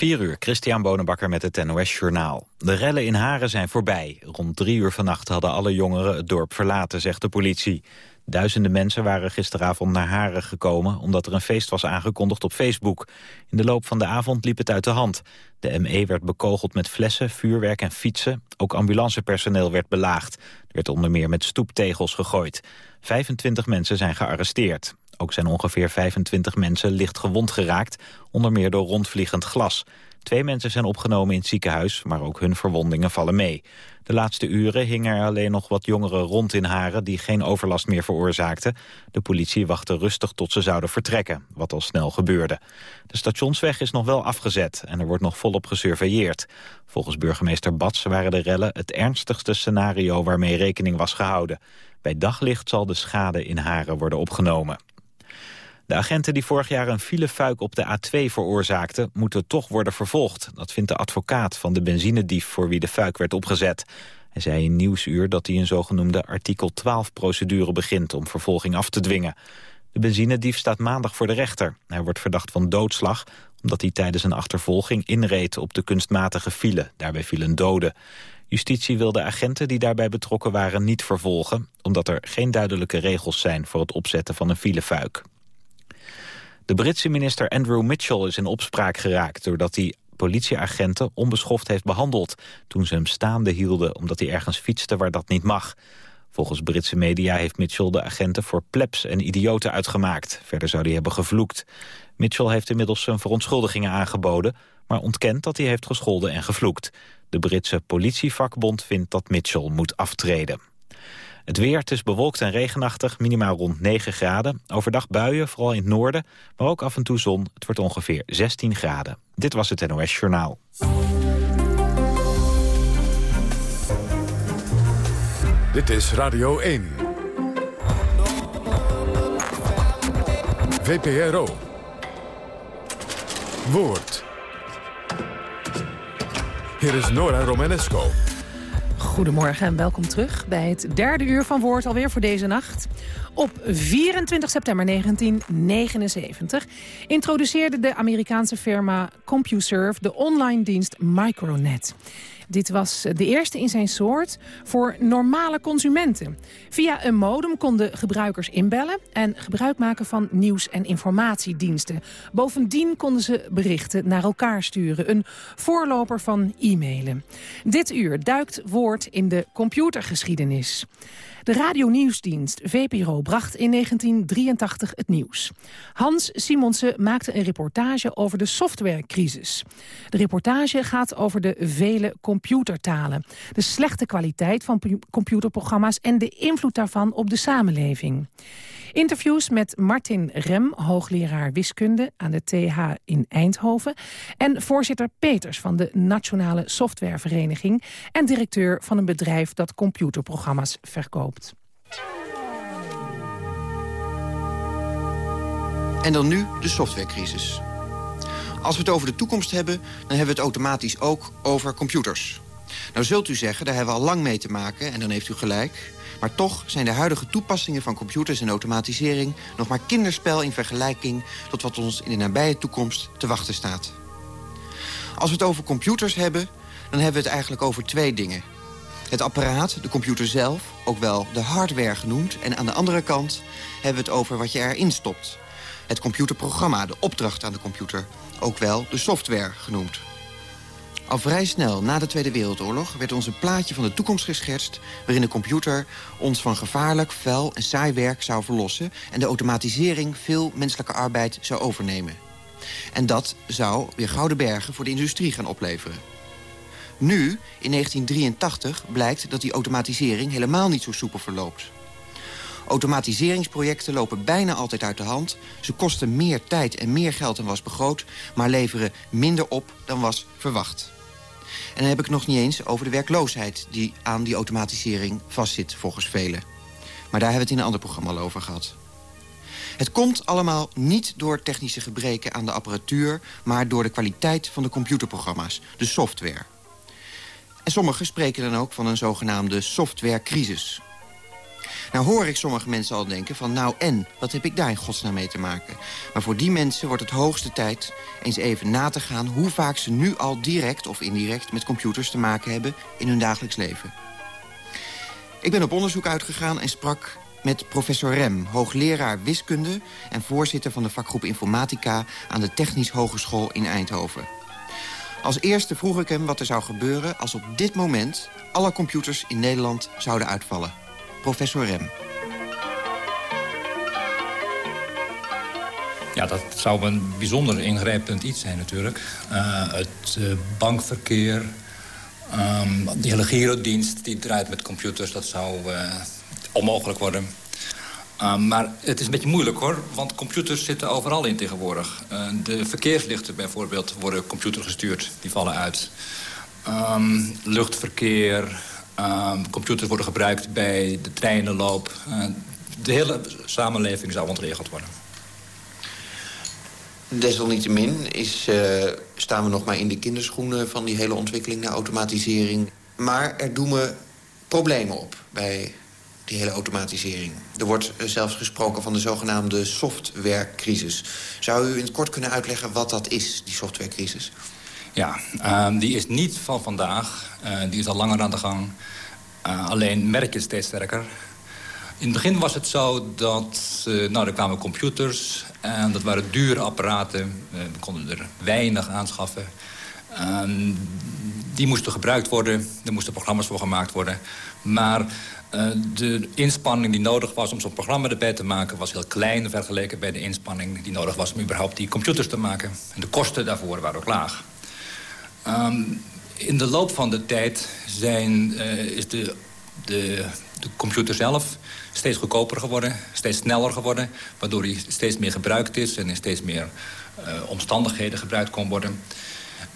4 uur, Christian Bonenbakker met het NOS Journaal. De rellen in Haren zijn voorbij. Rond drie uur vannacht hadden alle jongeren het dorp verlaten, zegt de politie. Duizenden mensen waren gisteravond naar Haren gekomen... omdat er een feest was aangekondigd op Facebook. In de loop van de avond liep het uit de hand. De ME werd bekogeld met flessen, vuurwerk en fietsen. Ook ambulancepersoneel werd belaagd. Er werd onder meer met stoeptegels gegooid. 25 mensen zijn gearresteerd. Ook zijn ongeveer 25 mensen licht gewond geraakt, onder meer door rondvliegend glas. Twee mensen zijn opgenomen in het ziekenhuis, maar ook hun verwondingen vallen mee. De laatste uren hingen er alleen nog wat jongeren rond in Haren... die geen overlast meer veroorzaakten. De politie wachtte rustig tot ze zouden vertrekken, wat al snel gebeurde. De stationsweg is nog wel afgezet en er wordt nog volop gesurveilleerd. Volgens burgemeester Bats waren de rellen het ernstigste scenario... waarmee rekening was gehouden. Bij daglicht zal de schade in Haren worden opgenomen. De agenten die vorig jaar een filefuik op de A2 veroorzaakten... moeten toch worden vervolgd. Dat vindt de advocaat van de benzinedief voor wie de fuik werd opgezet. Hij zei in Nieuwsuur dat hij een zogenoemde artikel 12-procedure begint... om vervolging af te dwingen. De benzinedief staat maandag voor de rechter. Hij wordt verdacht van doodslag omdat hij tijdens een achtervolging inreed op de kunstmatige file. Daarbij vielen doden. Justitie wil de agenten die daarbij betrokken waren niet vervolgen... omdat er geen duidelijke regels zijn voor het opzetten van een filefuik. De Britse minister Andrew Mitchell is in opspraak geraakt... doordat hij politieagenten onbeschoft heeft behandeld... toen ze hem staande hielden omdat hij ergens fietste waar dat niet mag. Volgens Britse media heeft Mitchell de agenten voor plebs en idioten uitgemaakt. Verder zou hij hebben gevloekt. Mitchell heeft inmiddels zijn verontschuldigingen aangeboden... maar ontkent dat hij heeft gescholden en gevloekt. De Britse politievakbond vindt dat Mitchell moet aftreden. Het weer, het is bewolkt en regenachtig, minimaal rond 9 graden. Overdag buien, vooral in het noorden, maar ook af en toe zon. Het wordt ongeveer 16 graden. Dit was het NOS Journaal. Dit is Radio 1. VPRO. Woord. Hier is Nora Romanesco. Goedemorgen en welkom terug bij het derde uur van Woord alweer voor deze nacht. Op 24 september 1979 introduceerde de Amerikaanse firma CompuServe de online dienst Micronet. Dit was de eerste in zijn soort voor normale consumenten. Via een modem konden gebruikers inbellen en gebruik maken van nieuws- en informatiediensten. Bovendien konden ze berichten naar elkaar sturen. Een voorloper van e-mailen. Dit uur duikt woord in de computergeschiedenis. De radionieuwsdienst VPRO bracht in 1983 het nieuws. Hans Simonsen maakte een reportage over de softwarecrisis. De reportage gaat over de vele computertalen... de slechte kwaliteit van computerprogramma's... en de invloed daarvan op de samenleving. Interviews met Martin Rem, hoogleraar wiskunde aan de TH in Eindhoven... en voorzitter Peters van de Nationale Softwarevereniging... en directeur van een bedrijf dat computerprogramma's verkoopt. En dan nu de softwarecrisis. Als we het over de toekomst hebben, dan hebben we het automatisch ook over computers. Nou zult u zeggen, daar hebben we al lang mee te maken, en dan heeft u gelijk. Maar toch zijn de huidige toepassingen van computers en automatisering... nog maar kinderspel in vergelijking tot wat ons in de nabije toekomst te wachten staat. Als we het over computers hebben, dan hebben we het eigenlijk over twee dingen. Het apparaat, de computer zelf, ook wel de hardware genoemd... en aan de andere kant hebben we het over wat je erin stopt. Het computerprogramma, de opdracht aan de computer, ook wel de software genoemd. Al vrij snel na de Tweede Wereldoorlog werd ons een plaatje van de toekomst geschetst... waarin de computer ons van gevaarlijk, vuil en saai werk zou verlossen... en de automatisering veel menselijke arbeid zou overnemen. En dat zou weer gouden bergen voor de industrie gaan opleveren. Nu, in 1983, blijkt dat die automatisering helemaal niet zo soepel verloopt. Automatiseringsprojecten lopen bijna altijd uit de hand. Ze kosten meer tijd en meer geld dan was begroot... maar leveren minder op dan was verwacht. En dan heb ik nog niet eens over de werkloosheid... die aan die automatisering vastzit volgens velen. Maar daar hebben we het in een ander programma al over gehad. Het komt allemaal niet door technische gebreken aan de apparatuur... maar door de kwaliteit van de computerprogramma's, de software. En sommigen spreken dan ook van een zogenaamde softwarecrisis. Nou hoor ik sommige mensen al denken van nou en, wat heb ik daar in godsnaam mee te maken? Maar voor die mensen wordt het hoogste tijd eens even na te gaan... hoe vaak ze nu al direct of indirect met computers te maken hebben in hun dagelijks leven. Ik ben op onderzoek uitgegaan en sprak met professor Rem, hoogleraar wiskunde... en voorzitter van de vakgroep Informatica aan de Technisch Hogeschool in Eindhoven. Als eerste vroeg ik hem wat er zou gebeuren als op dit moment... alle computers in Nederland zouden uitvallen. Professor Rem. Ja, dat zou een bijzonder ingrijpend iets zijn natuurlijk. Uh, het uh, bankverkeer, um, die hele girodienst die draait met computers... dat zou uh, onmogelijk worden. Um, maar het is een beetje moeilijk hoor, want computers zitten overal in tegenwoordig. De verkeerslichten bijvoorbeeld worden computergestuurd, die vallen uit. Um, luchtverkeer, computers worden gebruikt bij de treinenloop. Uh, de hele samenleving zou ontregeld worden. Desalniettemin is, uh, staan we nog maar in de kinderschoenen van die hele ontwikkeling naar automatisering. Maar er doen we problemen op bij die hele automatisering. Er wordt zelfs gesproken van de zogenaamde softwarecrisis. Zou u in het kort kunnen uitleggen wat dat is, die softwarecrisis? Ja, uh, die is niet van vandaag. Uh, die is al langer aan de gang. Uh, alleen merk je steeds sterker. In het begin was het zo dat... nou, er kwamen computers en dat waren dure apparaten. we konden er weinig aanschaffen. Ehm, die moesten gebruikt worden. Er moesten programma's voor gemaakt worden. Maar de inspanning die nodig was om zo'n programma erbij te maken... was heel klein vergeleken bij de inspanning die nodig was... om überhaupt die computers te maken. En de kosten daarvoor waren ook laag. Um, in de loop van de tijd zijn, uh, is de, de, de computer zelf steeds goedkoper geworden. Steeds sneller geworden. Waardoor hij steeds meer gebruikt is en in steeds meer uh, omstandigheden gebruikt kon worden.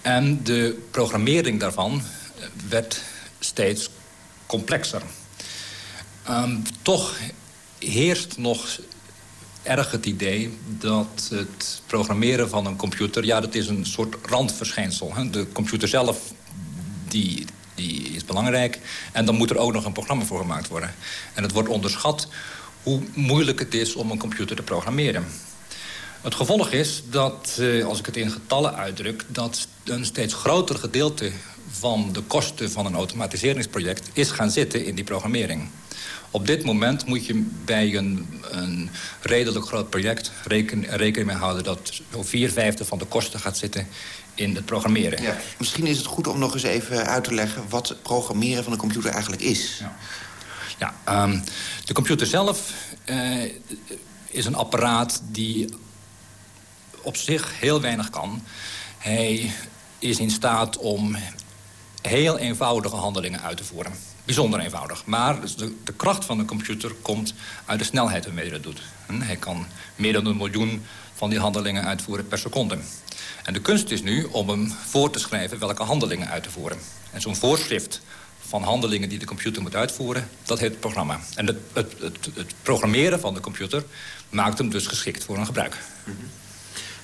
En de programmering daarvan werd steeds complexer. Um, toch heerst nog erg het idee dat het programmeren van een computer... ja, dat is een soort randverschijnsel. Hè? De computer zelf die, die is belangrijk. En dan moet er ook nog een programma voor gemaakt worden. En het wordt onderschat hoe moeilijk het is om een computer te programmeren. Het gevolg is dat, eh, als ik het in getallen uitdruk... dat een steeds groter gedeelte van de kosten van een automatiseringsproject... is gaan zitten in die programmering. Op dit moment moet je bij een, een redelijk groot project reken, rekening mee houden... dat zo'n vier vijfde van de kosten gaat zitten in het programmeren. Ja. Misschien is het goed om nog eens even uit te leggen... wat programmeren van een computer eigenlijk is. Ja, ja um, de computer zelf uh, is een apparaat die op zich heel weinig kan. Hij is in staat om heel eenvoudige handelingen uit te voeren. Bijzonder eenvoudig. Maar de, de, kracht van de computer komt uit de snelheid waarmee hij dat doet. En hij kan meer dan een miljoen van die handelingen uitvoeren per seconde. En de kunst is nu om hem voor te schrijven welke handelingen uit te voeren. En zo'n voorschrift van handelingen die de computer moet uitvoeren, dat heet het programma. En het, het, het, programmeren van de computer maakt hem dus geschikt voor een gebruik. -hmm.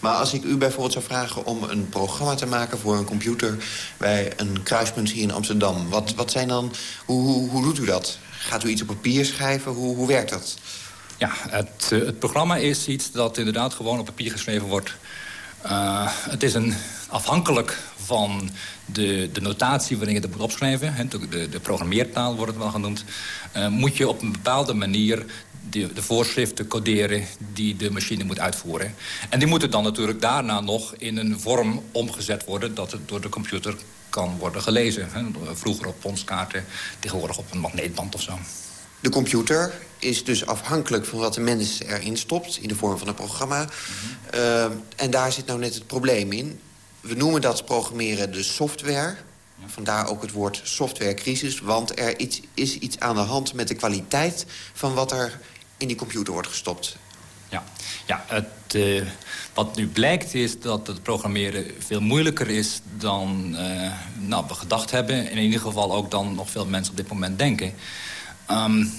Maar als ik u bijvoorbeeld zou vragen om een programma te maken voor een computer... bij een kruispunt hier in Amsterdam, wat, wat zijn dan, hoe, hoe, hoe doet u dat? Gaat u iets op papier schrijven? Hoe, hoe werkt dat? Ja, het, eh, het programma is iets dat inderdaad gewoon op papier geschreven wordt. Uh, het is een, afhankelijk van de, de notatie waarin je het moet opschrijven... de, de, programmeertaal wordt het wel genoemd... Uh, moet je op een bepaalde manier de, de voorschriften coderen die de machine moet uitvoeren. En die moeten dan natuurlijk daarna nog in een vorm omgezet worden... dat het door de computer kan worden gelezen. Vroeger op ponskaarten, tegenwoordig op een magneetband of zo. De computer is dus afhankelijk van wat de mens erin stopt... in de vorm van een programma. Mm -hmm. uh, en daar zit nou net het probleem in. We noemen dat programmeren de software... Vandaar ook het woord softwarecrisis. Want er iets, is iets aan de hand met de kwaliteit van wat er in die computer wordt gestopt. Ja, ja het, uh, wat nu blijkt is dat het programmeren veel moeilijker is dan uh, nou, we gedacht hebben. En in ieder geval ook dan nog veel mensen op dit moment denken. Um,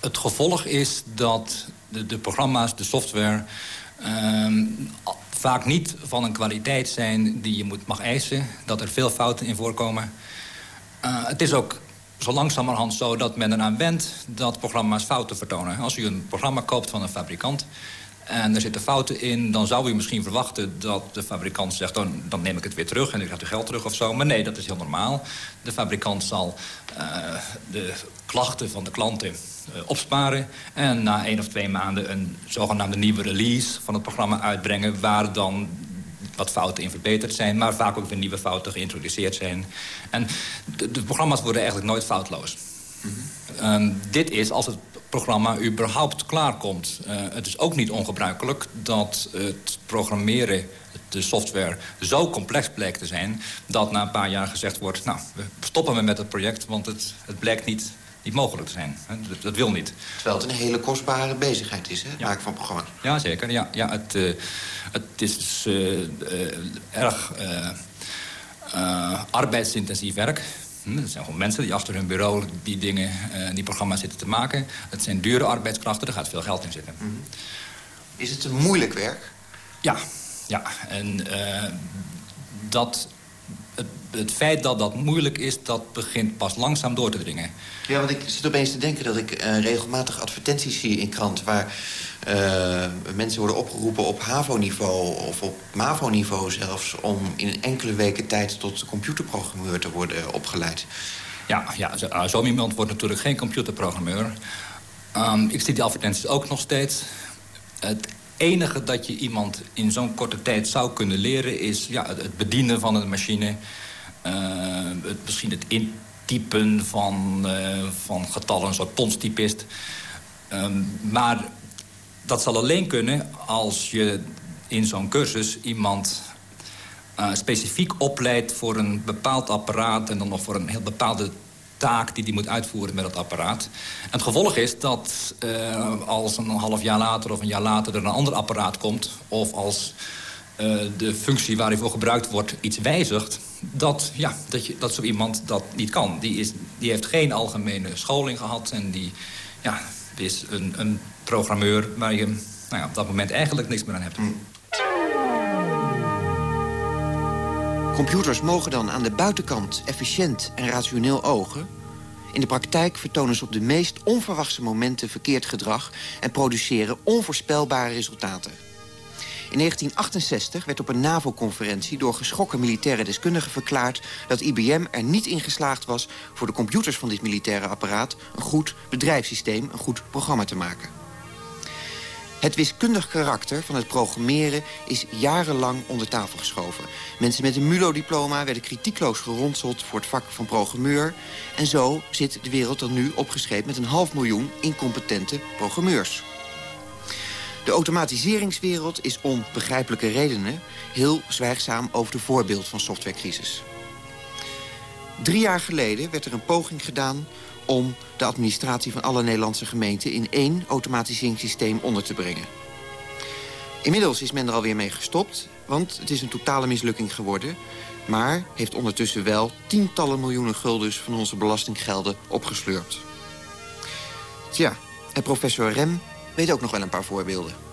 het gevolg is dat de, de programma's, de software... Um, vaak niet van een kwaliteit zijn die je moet, mag eisen. Dat er veel fouten in voorkomen. Uh, het is ook zo langzamerhand zo dat men eraan wendt dat programma's fouten vertonen. Als u een programma koopt van een fabrikant en er zitten fouten in... dan zou u misschien verwachten dat de fabrikant zegt... Dan, oh, dan neem ik het weer terug en u krijgt uw geld terug of zo. Maar nee, dat is heel normaal. De fabrikant zal uh, de klachten van de klanten uh, opsparen... en na één of twee maanden een zogenaamde nieuwe release van het programma uitbrengen... waar dan wat fouten in verbeterd zijn... maar vaak ook weer nieuwe fouten geïntroduceerd zijn. En de, de programma's worden eigenlijk nooit foutloos. Mm -hmm. um, dit is, als het programma überhaupt klaarkomt. Uh, het is ook niet ongebruikelijk dat het programmeren, de software, zo complex blijkt te zijn... dat na een paar jaar gezegd wordt, nou, we stoppen met het project... want het, het blijkt niet, niet mogelijk te zijn. Dat, dat, wil niet. Terwijl het een hele kostbare bezigheid is, hè, het ja. maken van programma's. Ja, zeker. Ja, ja, het, uh, het is uh, erg arbeidsintensief werk... Het hm, zijn gewoon mensen die achter hun bureau die dingen, die programma's zitten te maken. Het zijn dure arbeidskrachten, er gaat veel geld in zitten. Mm. Is het een moeilijk werk? Ja, ja. En dat, het, het, feit dat dat moeilijk is, dat begint pas langzaam door te dringen. Ja, want ik zit opeens te denken dat ik uh, regelmatig advertenties zie in krant... waar uh, mensen worden opgeroepen op HAVO-niveau of op MAVO-niveau zelfs... om in enkele weken tijd tot computerprogrammeur te worden opgeleid. Ja, ja zo, uh, zo iemand wordt natuurlijk geen computerprogrammeur. Um, ik zie die advertenties ook nog steeds. Het enige dat je iemand in zo'n korte tijd zou kunnen leren... is ja, het bedienen van een machine. Uh, het, misschien het intypen van, van getallen, een soort ponstypist. Um, maar dat zal alleen kunnen als je in zo'n cursus iemand uh, specifiek opleidt voor een bepaald apparaat... en dan nog voor een heel bepaalde taak die die moet uitvoeren met dat apparaat. En het gevolg is dat uh, als een half jaar later of een jaar later er een ander apparaat komt... of als uh, de functie waar hij voor gebruikt wordt iets wijzigt... dat, ja, dat, je, dat zo iemand dat niet kan. Die, is, die heeft geen algemene scholing gehad en die ja, is een, een programmeur waar je nou ja, op dat moment eigenlijk niks meer aan hebt. Mm. Computers mogen dan aan de buitenkant efficiënt en rationeel ogen. In de praktijk vertonen ze op de meest onverwachte momenten verkeerd gedrag... en produceren onvoorspelbare resultaten. In 1968 werd op een NAVO-conferentie door geschrokken militaire deskundigen verklaard... dat IBM er niet in geslaagd was voor de computers van dit militaire apparaat... een goed bedrijfssysteem, een goed programma te maken. Het wiskundig karakter van het programmeren is jarenlang onder tafel geschoven. Mensen met een MULO-diploma werden kritiekloos geronseld voor het vak van programmeur. En zo zit de wereld er nu opgeschreven met een half miljoen incompetente programmeurs. De automatiseringswereld is om begrijpelijke redenen... heel zwijgzaam over de voorbeeld van softwarecrisis. Drie jaar geleden werd er een poging gedaan om de administratie van alle Nederlandse gemeenten... in één automatiseringssysteem onder te brengen. Inmiddels is men er alweer mee gestopt, want het is een totale mislukking geworden... maar heeft ondertussen wel tientallen miljoenen guldens van onze belastinggelden opgeslurpt. Tja, en professor Rem weet ook nog wel een paar voorbeelden.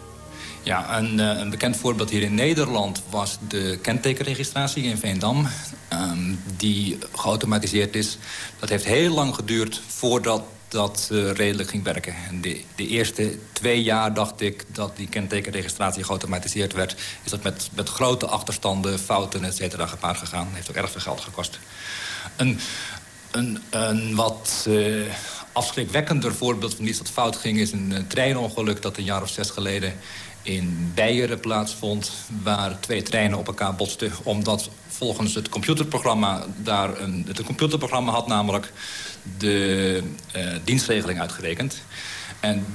Ja, een, uh, een, bekend voorbeeld hier in Nederland was de kentekenregistratie in Veendam. Um, die geautomatiseerd is. Dat heeft heel lang geduurd voordat dat uh, redelijk ging werken. En de, de, eerste twee jaar dacht ik dat die kentekenregistratie geautomatiseerd werd... is dat met, met grote achterstanden, fouten, et cetera, gepaard gegaan. Heeft ook erg veel geld gekost. Een, een, een wat... Uh, afschrikwekkender voorbeeld van iets dat fout ging... is een treinongeluk dat een jaar of zes geleden in Beieren plaatsvond... waar twee treinen op elkaar botsten... omdat volgens het computerprogramma daar een... Het computerprogramma had namelijk de uh, dienstregeling uitgerekend. En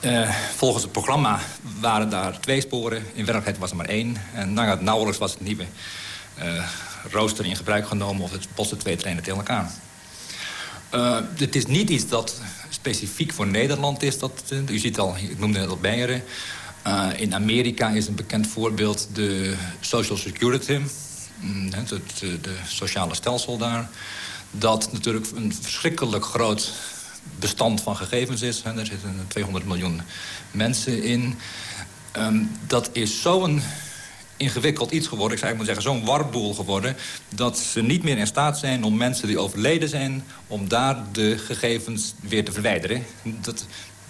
uh, volgens het programma waren daar twee sporen. In werkelijkheid was er maar één. En nou, nauwelijks was het nieuwe uh, rooster in gebruik genomen... of het botsten twee treinen tegen elkaar. Het is niet iets dat specifiek voor Nederland is. Dat, u ziet al, ik noemde het al Beieren. Uh, in Amerika is een bekend voorbeeld de Social Security. Mm, het, de sociale stelsel daar. Dat natuurlijk een verschrikkelijk groot bestand van gegevens is. Er zitten 200 miljoen mensen in. Um, dat is zo'n ingewikkeld iets geworden. Ik zou eigenlijk zeggen, zo'n warboel geworden... dat ze niet meer in staat zijn om mensen die overleden zijn... om daar de gegevens weer te verwijderen. Dat,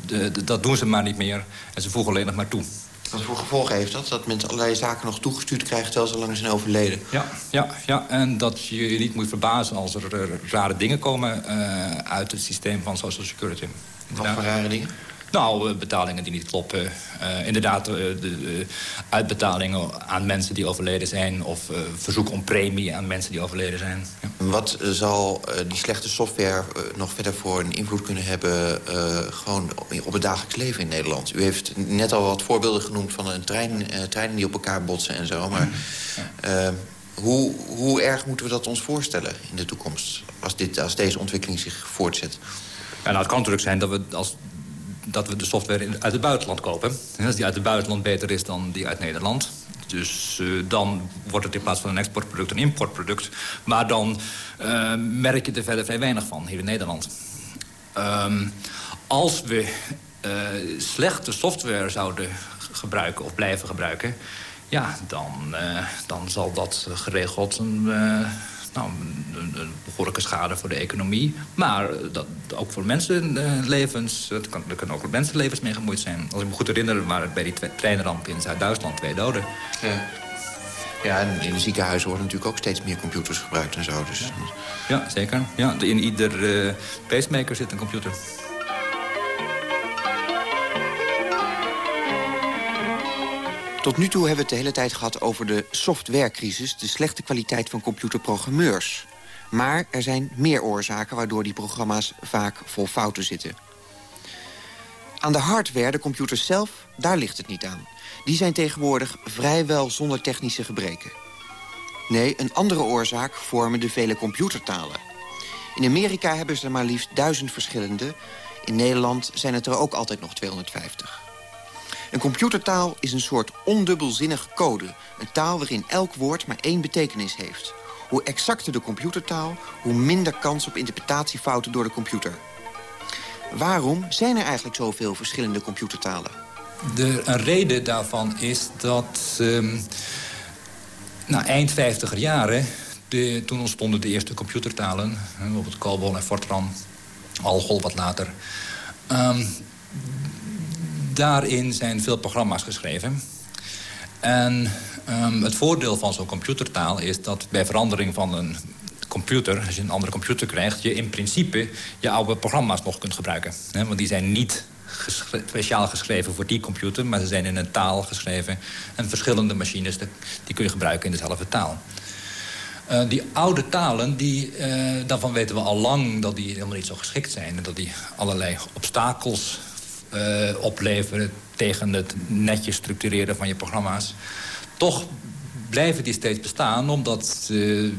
de, dat doen ze maar niet meer. En ze voegen alleen nog maar toe. Wat voor gevolgen heeft dat? Dat mensen allerlei zaken nog toegestuurd krijgen... terwijl ze lang zijn overleden? Ja, ja, ja, en dat je je niet moet verbazen als er rare dingen komen... Uh, uit het systeem van Social Security. Wat voor rare dingen? Nou, eh, betalingen die niet kloppen. Uh, inderdaad, uh, de, uitbetalingen aan mensen die overleden zijn... of verzoek om premie aan mensen die overleden zijn. Ja. Wat zal die slechte software nog verder voor een invloed kunnen hebben... gewoon op het dagelijks leven in Nederland? U heeft net al wat voorbeelden genoemd van een trein, treinen die op elkaar botsen en zo. Maar ja. hoe, hoe erg moeten we dat ons voorstellen in de toekomst... als, dit, als deze ontwikkeling zich voortzet? Ja, nou, het kan natuurlijk zijn dat we als dat we de software uit het buitenland kopen. En als die uit het buitenland beter is dan die uit Nederland... Dus uh, dan wordt het in plaats van een exportproduct een importproduct. Maar dan uh, merk je er verder vrij weinig van hier in Nederland. Um, als we uh, slechte software zouden gebruiken of blijven gebruiken... ja, dan, dan zal dat geregeld een nou, een, een, behoorlijke schade voor de economie. Maar dat, ook voor mensenlevens, er, kan, er kunnen ook mensenlevens mee gemoeid zijn. Als ik me goed herinner waren bij die treinramp in Zuid-Duitsland twee doden. Ja. Ja, en in de ziekenhuizen worden natuurlijk ook steeds meer computers gebruikt en zo. Dus... Ja, zeker. Ja, in ieder uh, pacemaker zit een computer. Tot nu toe hebben we het de hele tijd gehad over de softwarecrisis... de slechte kwaliteit van computerprogrammeurs. Maar er zijn meer oorzaken waardoor die programma's vaak vol fouten zitten. Aan de hardware, de computers zelf, daar ligt het niet aan. Die zijn tegenwoordig vrijwel zonder technische gebreken. Nee, een andere oorzaak vormen de vele computertalen. In Amerika hebben ze er maar liefst duizend verschillende. In Nederland zijn het er ook altijd nog 250. Een computertaal is een soort ondubbelzinnige code. Een taal waarin elk woord maar één betekenis heeft. Hoe exacter de computertaal, hoe minder kans op interpretatiefouten door de computer. Waarom zijn er eigenlijk zoveel verschillende computertalen? De, reden daarvan is dat um, eind 50er jaren... De, toen ontstonden de eerste computertalen, bijvoorbeeld COBOL en Fortran, Algol wat later... Um, daarin zijn veel programma's geschreven. En um, het voordeel van zo'n computertaal is dat bij verandering van een computer... als je een andere computer krijgt... je in principe je oude programma's nog kunt gebruiken. Want die zijn niet speciaal geschreven voor die computer... maar ze zijn in een taal geschreven. En verschillende machines die kun je gebruiken in dezelfde taal. Uh, die oude talen, die, uh, daarvan weten we al lang dat die helemaal niet zo geschikt zijn. En dat die allerlei obstakels opleveren tegen het netjes structureren van je programma's. Toch blijven die steeds bestaan, omdat uh,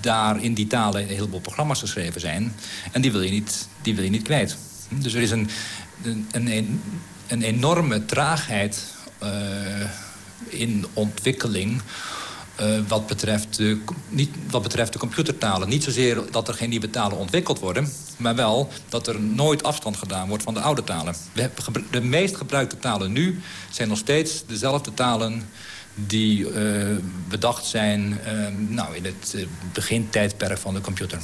daar in die talen een heleboel programma's geschreven zijn. En die wil je niet, die wil je niet kwijt. Dus er is een, een, een, een enorme traagheid uh, in ontwikkeling uh, wat, betreft de, niet, wat betreft de computertalen. Niet zozeer dat er geen nieuwe talen ontwikkeld worden... maar wel dat er nooit afstand gedaan wordt van de oude talen. De meest gebruikte talen nu zijn nog steeds dezelfde talen die uh, bedacht zijn uh, nou, in het begintijdperk van de computer.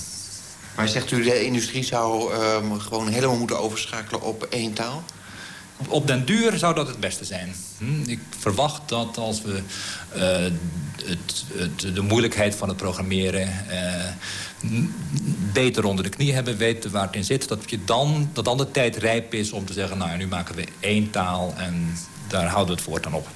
Maar zegt u, de industrie zou ehm, gewoon helemaal moeten overschakelen op één taal? Op den duur zou dat het beste zijn. Hm? Ik verwacht dat als we uh, het, de moeilijkheid van het programmeren... Uh, beter onder de knie hebben, weten waar het in zit... Dat, je dan, dat dan de tijd rijp is om te zeggen... nou, nu maken we één taal en daar houden we het voortaan op.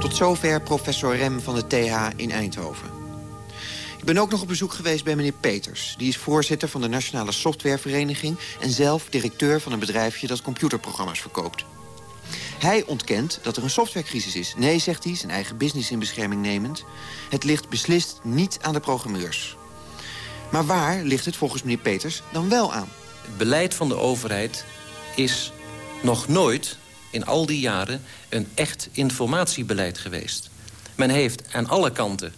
Tot zover professor Rem van de TH in Eindhoven. Ben ook nog op bezoek geweest bij meneer Peters. Die is voorzitter van de Nationale Softwarevereniging... en zelf directeur van een bedrijfje dat computerprogramma's verkoopt. Hij ontkent dat er een softwarecrisis is. Nee, zegt hij, zijn eigen business in bescherming nemend. Het ligt beslist niet aan de programmeurs. Maar waar ligt het volgens meneer Peters dan wel aan? Het beleid van de overheid is nog nooit in al die jaren een echt informatiebeleid geweest. Men heeft aan alle kanten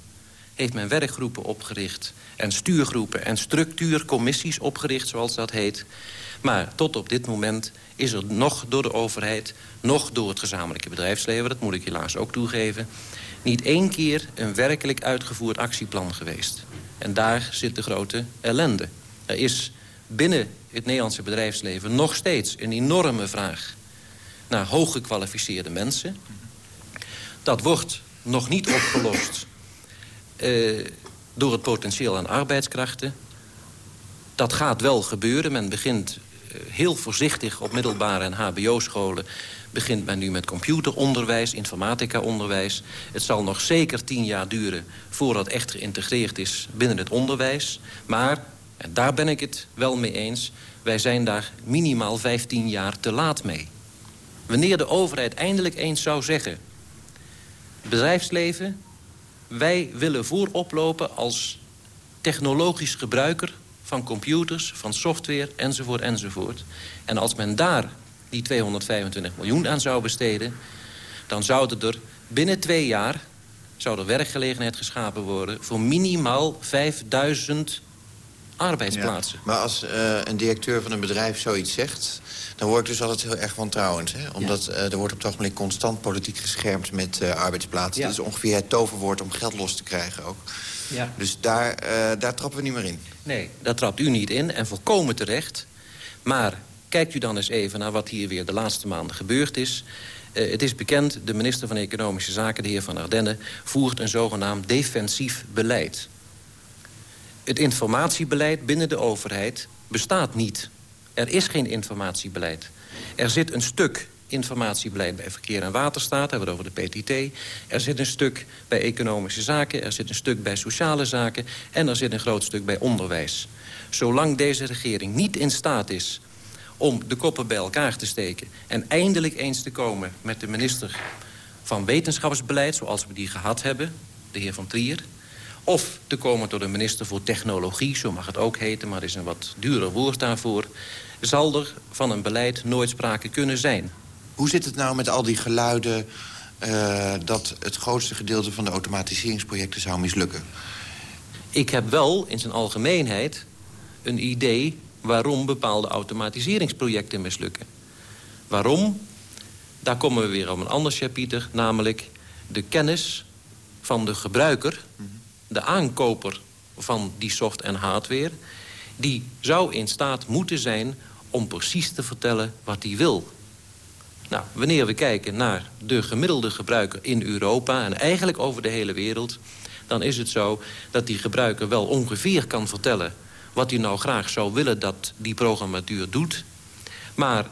heeft men werkgroepen opgericht... en stuurgroepen en structuurcommissies opgericht, zoals dat heet. Maar tot op dit moment is er nog door de overheid... nog door het gezamenlijke bedrijfsleven, dat moet ik helaas ook toegeven... niet één keer een werkelijk uitgevoerd actieplan geweest. En daar zit de grote ellende. Er is binnen het Nederlandse bedrijfsleven nog steeds een enorme vraag... naar hooggekwalificeerde mensen. Dat wordt nog niet opgelost uh, door het potentieel aan arbeidskrachten. Dat gaat wel gebeuren. Men begint uh, heel voorzichtig op middelbare en hbo-scholen... begint men nu met computeronderwijs, informatica-onderwijs. Het zal nog zeker tien jaar duren voordat echt geïntegreerd is binnen het onderwijs. Maar, en daar ben ik het wel mee eens... wij zijn daar minimaal 15 jaar te laat mee. Wanneer de overheid eindelijk eens zou zeggen... bedrijfsleven, wij willen voorop lopen als technologisch gebruiker van computers, van software, enzovoort, enzovoort. En als men daar die 225 miljoen aan zou besteden... dan zouden er binnen twee jaar zou er werkgelegenheid geschapen worden... voor minimaal 5000 arbeidsplaatsen. maar als uh, een directeur van een bedrijf zoiets zegt... dan word ik dus altijd heel erg wantrouwend. Hè? Omdat uh, er wordt op het ogenblik constant politiek geschermd met uh, arbeidsplaatsen. Dat is ongeveer het toverwoord om geld los te krijgen ook. Ja. Dus daar, daar trappen we niet meer in. Nee, daar trapt u niet in en volkomen terecht. Maar kijkt u dan eens even naar wat hier weer de laatste maanden gebeurd is... Uh, het is bekend, de minister van Economische Zaken, de heer Van Ardenne... voert een zogenaamd defensief beleid. Het informatiebeleid binnen de overheid bestaat niet. Er is geen informatiebeleid. Er zit een stuk informatiebeleid bij Verkeer en Waterstaat. Hebben we het over de PTT. Er zit een stuk bij Economische Zaken. Er zit een stuk bij Sociale Zaken. En er zit een groot stuk bij Onderwijs. Zolang deze regering niet in staat is om de koppen bij elkaar te steken... en eindelijk eens te komen met de minister van Wetenschapsbeleid... zoals we die gehad hebben, de heer Van Trier... of te komen door de minister voor Technologie, zo mag het ook heten... maar er is een wat duurder woord daarvoor... zal er van een beleid nooit sprake kunnen zijn. Hoe zit het nou met al die geluiden... Uh, dat het grootste gedeelte van de automatiseringsprojecten zou mislukken? Ik heb wel in zijn algemeenheid een idee waarom bepaalde automatiseringsprojecten mislukken. Waarom? Daar komen we weer op een ander chapiter, namelijk de kennis van de gebruiker, de aankoper van die soft en hardware... die zou in staat moeten zijn om precies te vertellen wat hij wil. Nou, wanneer we kijken naar de gemiddelde gebruiker in Europa... en eigenlijk over de hele wereld... dan is het zo dat die gebruiker wel ongeveer kan vertellen wat hij nou graag zou willen dat die programmatuur doet. Maar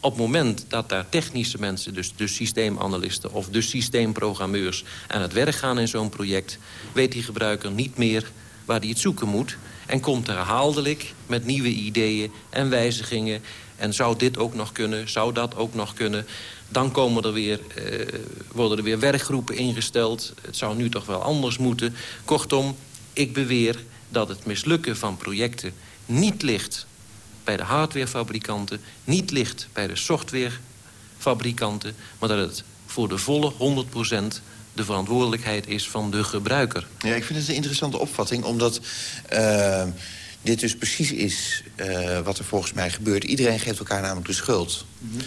op het moment dat daar technische mensen, dus de systeemanalisten... of de systeemprogrammeurs aan het werk gaan in zo'n project... weet die gebruiker niet meer waar hij het zoeken moet... en komt herhaaldelijk met nieuwe ideeën en wijzigingen... en zou dit ook nog kunnen, zou dat ook nog kunnen... Dan komen er weer, eh, worden er weer werkgroepen ingesteld. Het zou nu toch wel anders moeten. Kortom, ik beweer dat het mislukken van projecten niet ligt bij de hardwarefabrikanten... niet ligt bij de softwarefabrikanten... maar dat het voor de volle 100% de verantwoordelijkheid is van de gebruiker. Ja, ik vind het een interessante opvatting, omdat... Uh, dit dus precies is uh, wat er volgens mij gebeurt. Iedereen geeft elkaar namelijk de schuld. Mm -hmm.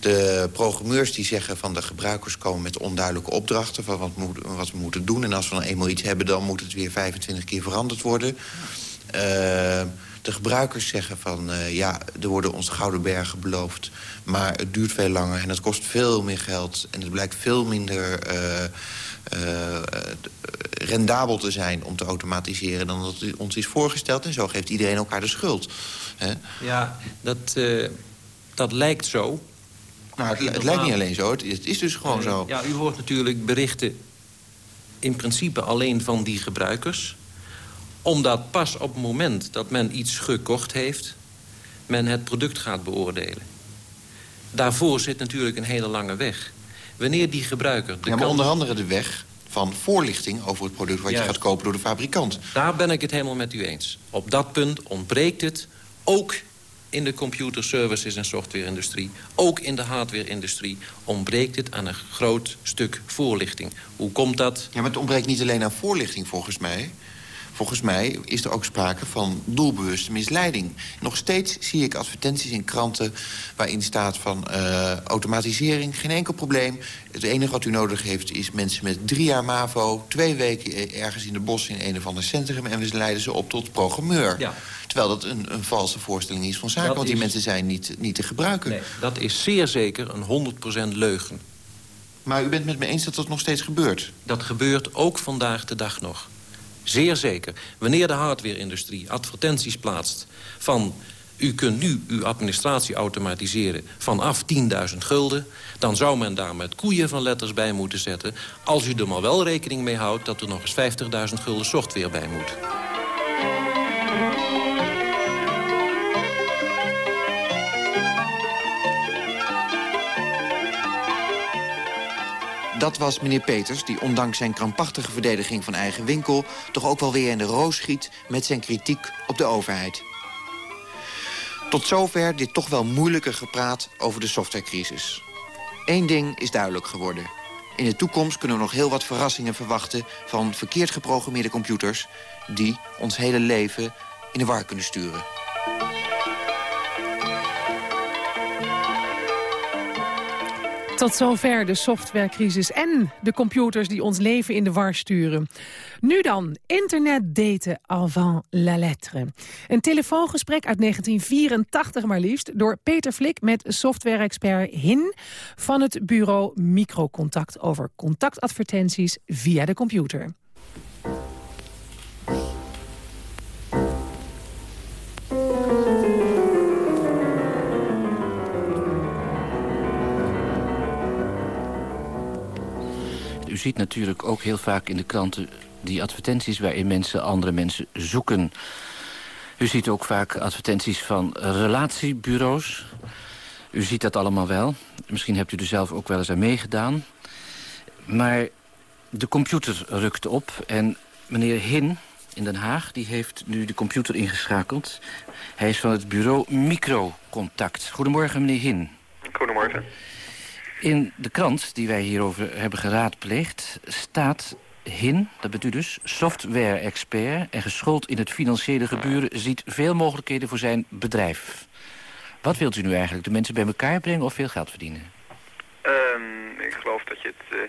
De programmeurs die zeggen van de gebruikers komen met onduidelijke opdrachten... van wat, moet, wat we moeten doen. En als we dan eenmaal iets hebben, dan moet het weer 25 keer veranderd worden. Uh, de gebruikers zeggen van, uh, ja, er worden ons gouden bergen beloofd... maar het duurt veel langer en het kost veel meer geld... en het blijkt veel minder uh, uh, rendabel te zijn om te automatiseren... dan dat ons is voorgesteld. En zo geeft iedereen elkaar de schuld. Hè? Ja, dat, dat lijkt zo. Nou, het, het lijkt niet alleen zo, het is, het is dus gewoon zo. Ja, u hoort natuurlijk berichten in principe alleen van die gebruikers. Omdat pas op het moment dat men iets gekocht heeft... men het product gaat beoordelen. Daarvoor zit natuurlijk een hele lange weg. Wanneer die gebruiker... De ja, maar onder andere de weg van voorlichting over het product... wat Juist. je gaat kopen door de fabrikant. Daar ben ik het helemaal met u eens. Op dat punt ontbreekt het ook in de computer services en softwareindustrie... ook in de hardwareindustrie ontbreekt het aan een groot stuk voorlichting. Hoe komt dat? Ja, maar het ontbreekt niet alleen aan voorlichting volgens mij... volgens mij is er ook sprake van doelbewuste misleiding. Nog steeds zie ik advertenties in kranten waarin staat van uh, automatisering, geen enkel probleem. Het enige wat u nodig heeft is mensen met drie jaar MAVO... twee weken ergens in de bos in een of ander centrum... en we leiden ze op tot programmeur. Ja. Terwijl dat een, een valse voorstelling is van zaken... want die mensen zijn niet, niet te gebruiken. Nee, dat is zeer zeker een 100% leugen. Maar u bent met me eens dat dat nog steeds gebeurt? Dat gebeurt ook vandaag de dag nog. Zeer zeker. Wanneer de hardware-industrie advertenties plaatst van... u kunt nu uw administratie automatiseren vanaf 10.000 gulden... dan zou men daar met koeien van letters bij moeten zetten... als u er maar wel rekening mee houdt dat er nog eens 50.000 gulden software bij moet. Dat was meneer Peters, die ondanks zijn krampachtige verdediging van eigen winkel... toch ook wel weer in de roos schiet met zijn kritiek op de overheid. Tot zover dit toch wel moeilijke gepraat over de softwarecrisis. Eén ding is duidelijk geworden. In de toekomst kunnen we nog heel wat verrassingen verwachten... van verkeerd geprogrammeerde computers... die ons hele leven in de war kunnen sturen. Tot zover de softwarecrisis en de computers die ons leven in de war sturen. Nu dan, internet daten avant la lettre. Een telefoongesprek uit 1984 maar liefst... door Peter Flik met software-expert HIN... van het bureau Microcontact over contactadvertenties via de computer. Ziet natuurlijk ook heel vaak in de kranten die advertenties... waarin mensen andere mensen zoeken. U ziet ook vaak advertenties van relatiebureaus. U ziet dat allemaal wel. Misschien hebt u er zelf ook wel eens aan meegedaan. Maar de computer rukt op en meneer Hin in Den Haag... die heeft nu de computer ingeschakeld. Hij is van het bureau Microcontact. Goedemorgen, meneer Hin. Goedemorgen. In de krant die wij hierover hebben geraadpleegd staat HIN, dat bent u dus, software-expert... en geschoold in het financiële gebeuren... ziet veel mogelijkheden voor zijn bedrijf. Wat wilt u nu eigenlijk? De mensen bij elkaar brengen of veel geld verdienen? Um, ik geloof dat je het uh,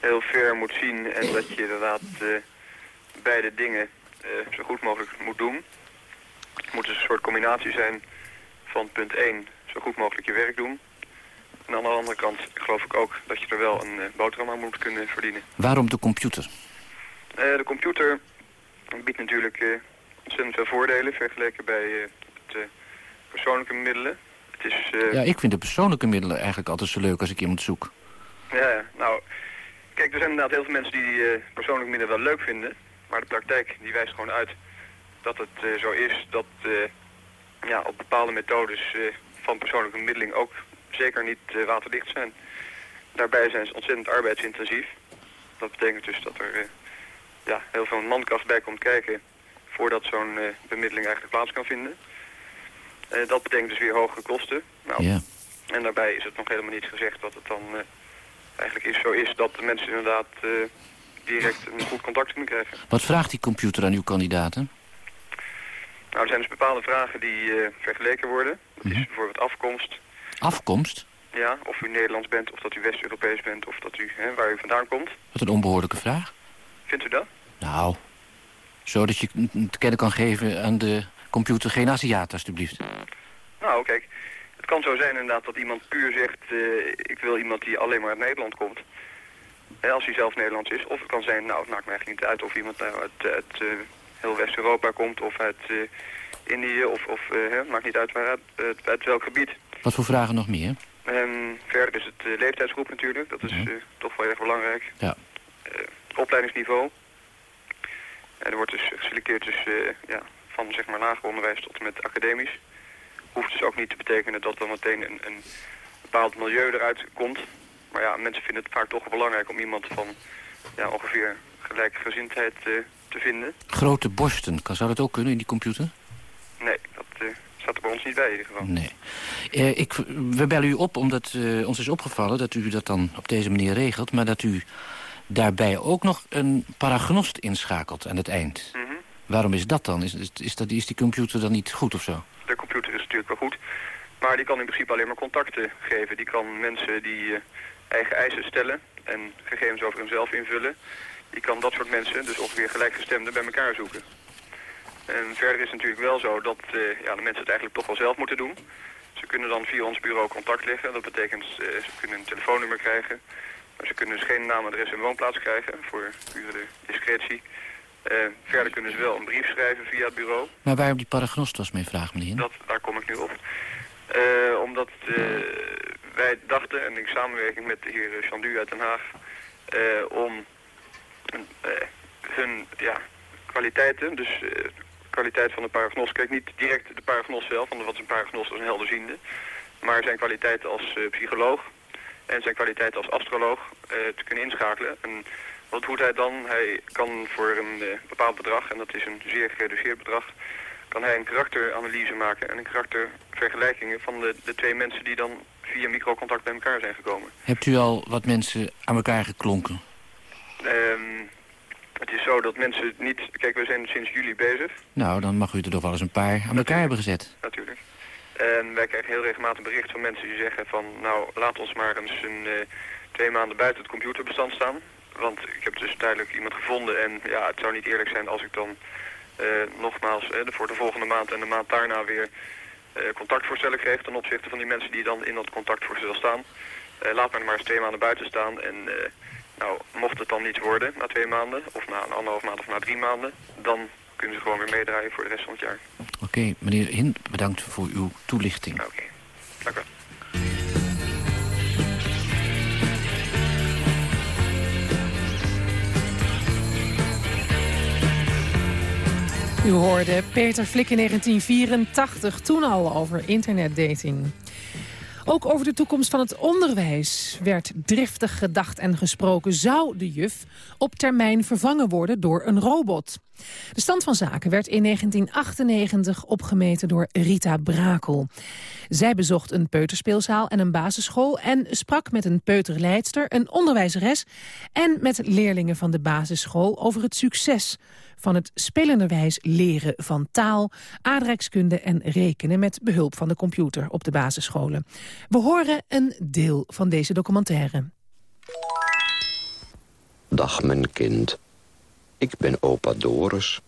heel fair moet zien... en dat je inderdaad uh, beide dingen uh, zo goed mogelijk moet doen. Het moet dus een soort combinatie zijn van punt 1... zo goed mogelijk je werk doen... En aan de andere kant geloof ik ook dat je er wel een uh, boterham aan moet kunnen verdienen. Waarom de computer? Uh, de computer biedt natuurlijk uh, ontzettend veel voordelen vergeleken bij de persoonlijke middelen. Het is, ja, ik vind de persoonlijke middelen eigenlijk altijd zo leuk als ik iemand zoek. Ja, nou, kijk, er zijn inderdaad heel veel mensen die persoonlijke middelen wel leuk vinden. Maar de praktijk die wijst gewoon uit dat het zo is dat ja, op bepaalde methodes van persoonlijke bemiddeling ook zeker niet uh, waterdicht zijn. Daarbij zijn ze ontzettend arbeidsintensief. Dat betekent dus dat er uh, ja, heel veel mankracht bij komt kijken voordat zo'n uh, bemiddeling eigenlijk plaats kan vinden. dat betekent dus weer hogere kosten. Nou, ja. En daarbij is het nog helemaal niet gezegd dat het dan eigenlijk is, zo is dat de mensen inderdaad direct een goed contact kunnen krijgen. Wat vraagt die computer aan uw kandidaten? Nou, er zijn dus bepaalde vragen die vergeleken worden. Dat is mhm. bijvoorbeeld afkomst, Afkomst? Ja, of u Nederlands bent, of dat u West-Europees bent, of dat u, hè, waar u vandaan komt. Wat een onbehoorlijke vraag. Vindt u dat? Nou, zodat je te kennen kan geven aan de computer geen Aziat, alstublieft. Nou, kijk, het kan zo zijn inderdaad dat iemand puur zegt... Uh, ik wil iemand die alleen maar uit Nederland komt. Hè, als hij zelf Nederlands is. Of het kan zijn, nou, het maakt me eigenlijk niet uit of iemand nou uit, uit uh, heel West-Europa komt... of uit uh, Indië, of, of hè, maakt niet uit waar, uit, uit welk gebied. Wat voor vragen nog meer? Um, verder is het uh, leeftijdsgroep natuurlijk. Dat is uh, toch wel erg belangrijk. Ja. Uh, opleidingsniveau. Er wordt dus geselecteerd dus, ja, van zeg maar lager onderwijs tot en met academisch. Hoeft dus ook niet te betekenen dat dan meteen een, een bepaald milieu eruit komt. Maar ja, mensen vinden het vaak toch wel belangrijk om iemand van ja, ongeveer gelijke gezindheid te vinden. Grote borsten, kan, zou dat ook kunnen in die computer? Nee, staat er bij ons niet bij in ieder geval. Nee. Eh, ik, we bellen u op omdat uh, ons is opgevallen dat u dat dan op deze manier regelt... maar dat u daarbij ook nog een paragnost inschakelt aan het eind. Mm Waarom is dat dan? Is, is, dat, is die computer dan niet goed of zo? De computer is natuurlijk wel goed. Maar die kan in principe alleen maar contacten geven. Die kan mensen die uh, eigen eisen stellen en gegevens over hunzelf invullen. Die kan dat soort mensen, dus ongeveer gelijkgestemden, bij elkaar zoeken. En verder is het natuurlijk wel zo dat uh, ja, de mensen het eigenlijk toch wel zelf moeten doen. Ze kunnen dan via ons bureau contact leggen. Dat betekent uh, ze kunnen een telefoonnummer krijgen. Maar ze kunnen dus geen naam, adres en woonplaats krijgen voor pure discretie. Uh, verder kunnen ze wel een brief schrijven via het bureau. Maar waarom die paragnostos mee vraagt, meneer? Dat, daar kom ik nu op. Uh, omdat uh, wij dachten, en in samenwerking met de heer Chandu uit Den Haag, om hun ja, kwaliteiten, dus kwaliteit van de paragnos, kijk niet direct de paragnos zelf, want wat is een paragnos, is een helderziende, maar zijn kwaliteit als psycholoog en zijn kwaliteit als astroloog te kunnen inschakelen. En wat doet hij dan? Hij kan voor een uh, bepaald bedrag, en dat is een zeer gereduceerd bedrag, kan hij een karakteranalyse maken en een karaktervergelijkingen van de, de twee mensen die dan via microcontact bij elkaar zijn gekomen. Hebt u al wat mensen aan elkaar geklonken? Um, het is zo dat mensen niet... Kijk, we zijn sinds juli bezig. Nou, dan mag u er toch wel eens een paar aan elkaar hebben gezet. Natuurlijk. En wij krijgen heel regelmatig bericht van mensen die zeggen van... nou, laat ons maar eens een, uh, twee maanden buiten het computerbestand staan. Want ik heb dus duidelijk iemand gevonden en ja, het zou niet eerlijk zijn als ik dan uh, nogmaals uh, voor de volgende maand en de maand daarna weer contactvoorstellen kreeg ten opzichte van die mensen die dan in dat contactvoorstel staan. laat me maar eens twee maanden buiten staan en nou, mocht het dan niet worden na twee maanden of na een anderhalf maand of na drie maanden, dan kunnen ze gewoon weer meedraaien voor de rest van het jaar. Oké, okay, meneer Hin, bedankt voor uw toelichting. Oké, okay. dank u wel. U hoorde Peter Flik in 1984, toen al over internetdating. Ook over de toekomst van het onderwijs werd driftig gedacht en gesproken. Zou de juf op termijn vervangen worden door een robot? De stand van zaken werd in 1998 opgemeten door Rita Brakel. Zij bezocht een peuterspeelzaal en een basisschool... en sprak met een peuterleidster, een onderwijzeres... en met leerlingen van de basisschool over het succes van het spelenderwijs leren van taal, aardrijkskunde en rekenen met behulp van de computer op de basisscholen. We horen een deel van deze documentaire. Dag mijn kind, ik ben opa Doris.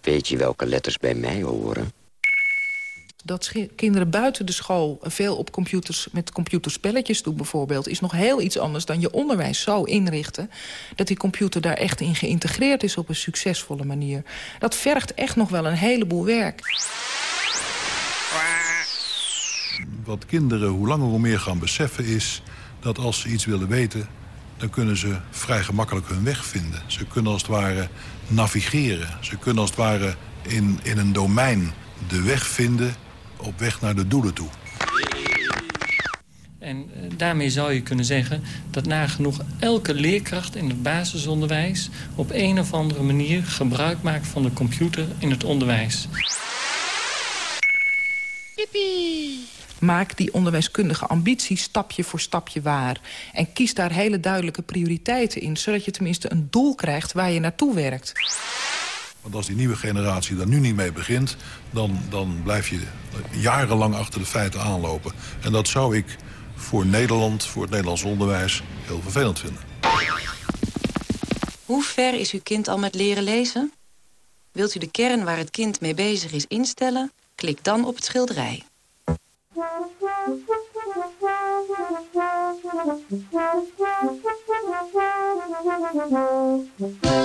Weet je welke letters bij mij horen? Dat kinderen buiten de school veel op computers, met computerspelletjes doen bijvoorbeeld... is nog heel iets anders dan je onderwijs zo inrichten... dat die computer daar echt in geïntegreerd is op een succesvolle manier. Dat vergt echt nog wel een heleboel werk. Wat kinderen hoe langer hoe meer gaan beseffen is... dat als ze iets willen weten, dan kunnen ze vrij gemakkelijk hun weg vinden. Ze kunnen als het ware navigeren. Ze kunnen als het ware in, in een domein de weg vinden op weg naar de doelen toe. En eh, daarmee zou je kunnen zeggen dat nagenoeg elke leerkracht in het basisonderwijs... op een of andere manier gebruik maakt van de computer in het onderwijs. Yippie! Maak die onderwijskundige ambitie stapje voor stapje waar. En kies daar hele duidelijke prioriteiten in... zodat je tenminste een doel krijgt waar je naartoe werkt. Want als die nieuwe generatie daar nu niet mee begint... dan, dan blijf je jarenlang achter de feiten aanlopen. En dat zou ik voor Nederland, voor het Nederlands onderwijs... heel vervelend vinden. Hoe ver is uw kind al met leren lezen? Wilt u de kern waar het kind mee bezig is instellen? Klik dan op het schilderij.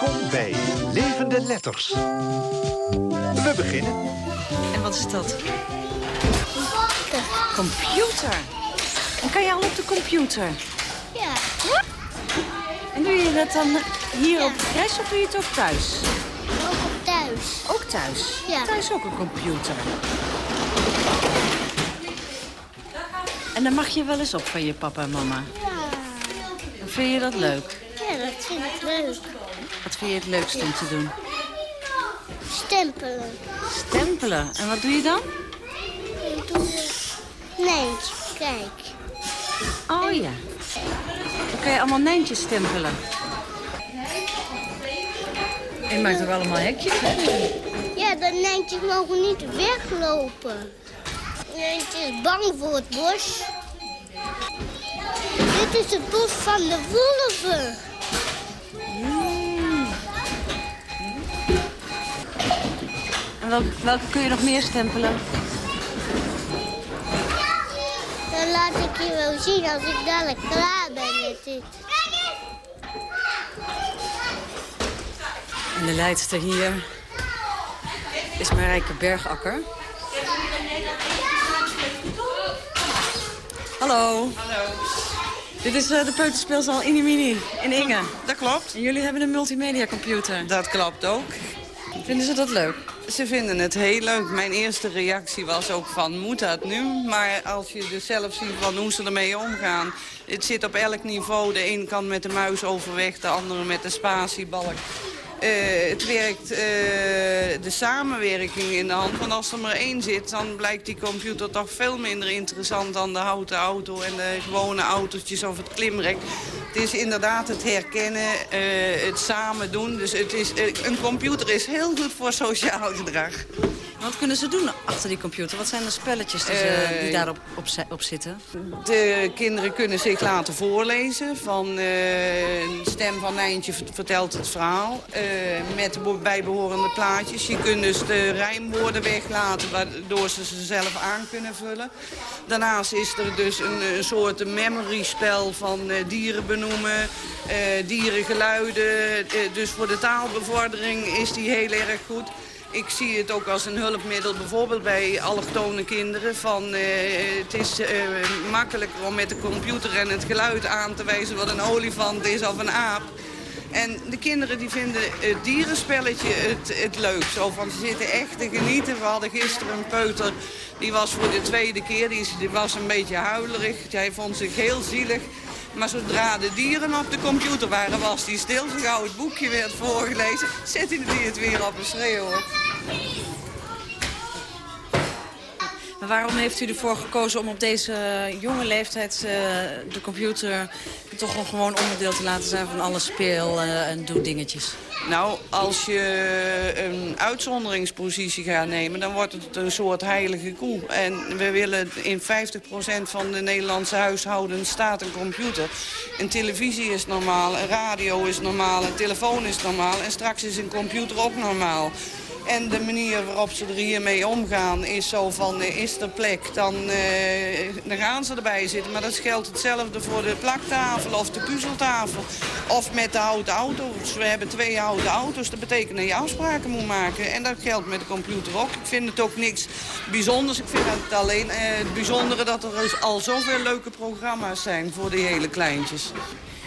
welkom bij Levende Letters. We beginnen. En wat is dat? Computer. En kan je al op de computer? Ja. En doe je dat dan hier op de crash of doe je het ook thuis? Ook thuis. Ook thuis? Ja. Thuis ook een computer. En dan mag je wel eens op van je papa en mama. Ja. Vind je dat leuk? Ja, dat vind ik leuk. Wat vind je het leukst om te doen? Stempelen. Stempelen. En wat doe je dan? Ik doe... Nee, kijk. Oh ja. Dan kan je allemaal nijntjes stempelen. En je maakt ook allemaal hekjes, hè? Ja, de nijntjes mogen niet weglopen. Nijntje is bang voor het bos. Dit is het bos van de wolven. En welke, welke kun je nog meer stempelen? Dan laat ik je wel zien als ik dadelijk klaar ben met dit. En de leidster hier is Marijke Bergakker. Hallo. Hallo. Dit is eh, de peuterspeelzaal Inimini in Inge. Dat klopt. En jullie hebben een multimedia computer. Dat klopt ook. Vinden ze dat leuk? Ze vinden het heel leuk. Mijn eerste reactie was ook van, moet dat nu? Maar als je dus zelf ziet van hoe ze ermee omgaan... Het zit op elk niveau. De een kan met de muis overweg, de andere met de spatiebalk. Eh, het werkt eh, de samenwerking in de hand. Want als er maar één zit, dan blijkt die computer toch veel minder interessant dan de houten auto en de gewone autootjes of het klimrek. Het is inderdaad het herkennen, eh, het samen doen. Dus het is, een computer is heel goed voor sociaal gedrag. Wat kunnen ze doen achter die computer? Wat zijn de spelletjes die, ze, die daarop op, op, zitten? De kinderen kunnen zich laten voorlezen. Van uh, een stem van Nijntje vertelt het verhaal. Uh, met bijbehorende plaatjes. Je kunt dus de rijmwoorden weglaten waardoor ze ze zelf aan kunnen vullen. Daarnaast is er dus een, een soort memory spel van dieren benoemen. dierengeluiden. dus voor de taalbevordering is die heel erg goed. Ik zie het ook als een hulpmiddel bijvoorbeeld bij allochtone kinderen. Van, uh, het is uh, makkelijker om met de computer en het geluid aan te wijzen wat een olifant is of een aap. En de kinderen die vinden het dierenspelletje het, het leuk. Zo van, ze zitten echt te genieten. We hadden gisteren een peuter, die was voor de tweede keer. Die, die was een beetje huilerig. Hij vond zich heel zielig. Maar zodra de dieren op de computer waren, was hij stil. Zo gauw het boekje werd voorgelezen, zette hij het weer op een schreeuw. Waarom heeft u ervoor gekozen om op deze jonge leeftijd uh, de computer toch een gewoon onderdeel te laten zijn van alle speel- uh, en doe-dingetjes? Nou, als je een uitzonderingspositie gaat nemen, dan wordt het een soort heilige koe. En we willen in 50% van de Nederlandse huishoudens staat een computer. Een televisie is normaal, een radio is normaal, een telefoon is normaal en straks is een computer ook normaal. En de manier waarop ze er hiermee omgaan is zo van, uh, is er plek, dan, uh, dan gaan ze erbij zitten. Maar dat geldt hetzelfde voor de plaktafel of de puzzeltafel. Of met de houten auto's. We hebben twee houten auto's. Dat betekent dat je afspraken moet maken. En dat geldt met de computer ook. Ik vind het ook niks bijzonders. Ik vind het alleen uh, het bijzondere dat er al zoveel leuke programma's zijn voor die hele kleintjes.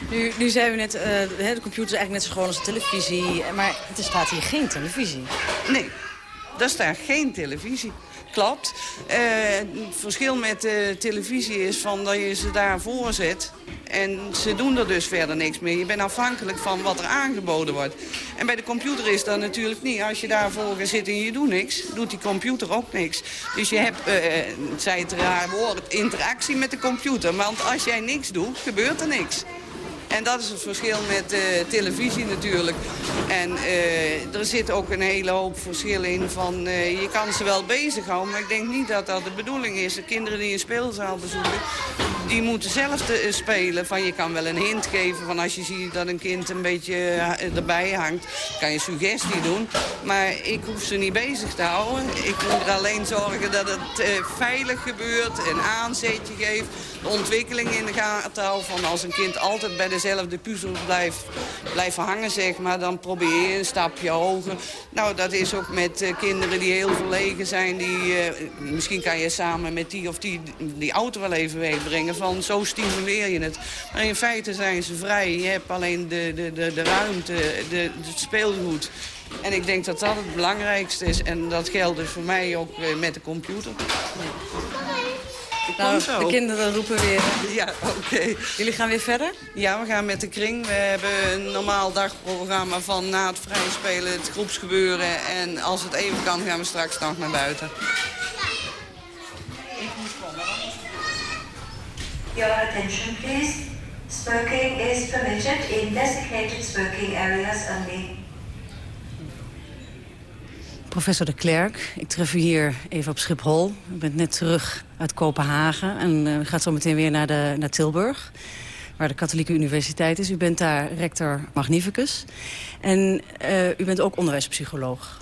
Nu, nu zijn we net, uh, de computer is eigenlijk net zo gewoon als een televisie. Maar er staat hier geen televisie. Nee, daar staat geen televisie. Klopt. Uh, het verschil met de televisie is van dat je ze daarvoor zet. En ze doen er dus verder niks meer. Je bent afhankelijk van wat er aangeboden wordt. En bij de computer is dat natuurlijk niet. Als je daarvoor zit en je doet niks, doet die computer ook niks. Dus je hebt, uh, zei het raar woord, interactie met de computer. Want als jij niks doet, gebeurt er niks. En dat is het verschil met uh, televisie natuurlijk. En uh, er zit ook een hele hoop verschil in van... Uh, je kan ze wel bezighouden, maar ik denk niet dat dat de bedoeling is. De kinderen die een speelzaal bezoeken, die moeten zelf te, spelen. Van, je kan wel een hint geven van als je ziet dat een kind een beetje erbij hangt... kan je suggestie doen. Maar ik hoef ze niet bezig te houden. Ik moet er alleen zorgen dat het veilig gebeurt, een aanzetje geeft... ontwikkeling in de gaten houden van als een kind altijd bij de dezelfde puzzel blijft, blijft hangen, zeg maar, dan probeer je een stapje hoger. Nou, dat is ook met uh, kinderen die heel verlegen zijn. Die, uh, misschien kan je samen met die of die die auto wel even wegbrengen. Van zo stimuleer je het. Maar in feite zijn ze vrij. Je hebt alleen de, de, de, de ruimte, de, het speelgoed. En ik denk dat dat het belangrijkste is. En dat geldt dus voor mij ook uh, met de computer. Nou, de kinderen roepen weer. Ja, oké. Okay. Jullie gaan weer verder? Ja, we gaan met de kring. We hebben een normaal dagprogramma van na het vrijspelen, het groepsgebeuren. En als het even kan, gaan we straks nog naar buiten. Your attention, please. Smoking is permitted in designated smoking areas only. Professor de Klerk, ik tref u hier even op Schiphol. U bent net terug uit Kopenhagen en uh, gaat zo meteen weer naar, de, naar Tilburg waar de katholieke universiteit is. U bent daar rector magnificus. En uh, u bent ook onderwijspsycholoog.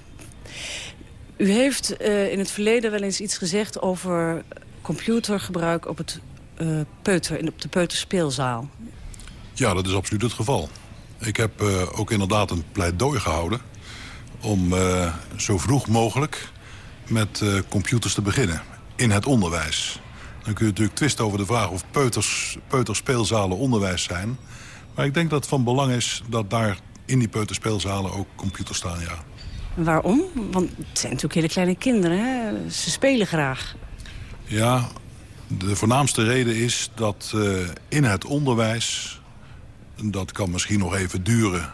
U heeft uh, in het verleden wel eens iets gezegd over computergebruik op, het, uh, peuter, op de peuterspeelzaal. Ja, dat is absoluut het geval. Ik heb ook inderdaad een pleidooi gehouden om zo vroeg mogelijk met computers te beginnen in het onderwijs. Dan kun je natuurlijk twisten over de vraag of peuters, peuterspeelzalen onderwijs zijn. Maar ik denk dat het van belang is dat daar in die peuterspeelzalen ook computers staan, ja. Waarom? Want het zijn natuurlijk hele kleine kinderen, hè? Ze spelen graag. Ja, de voornaamste reden is dat uh, in het onderwijs... dat kan misschien nog even duren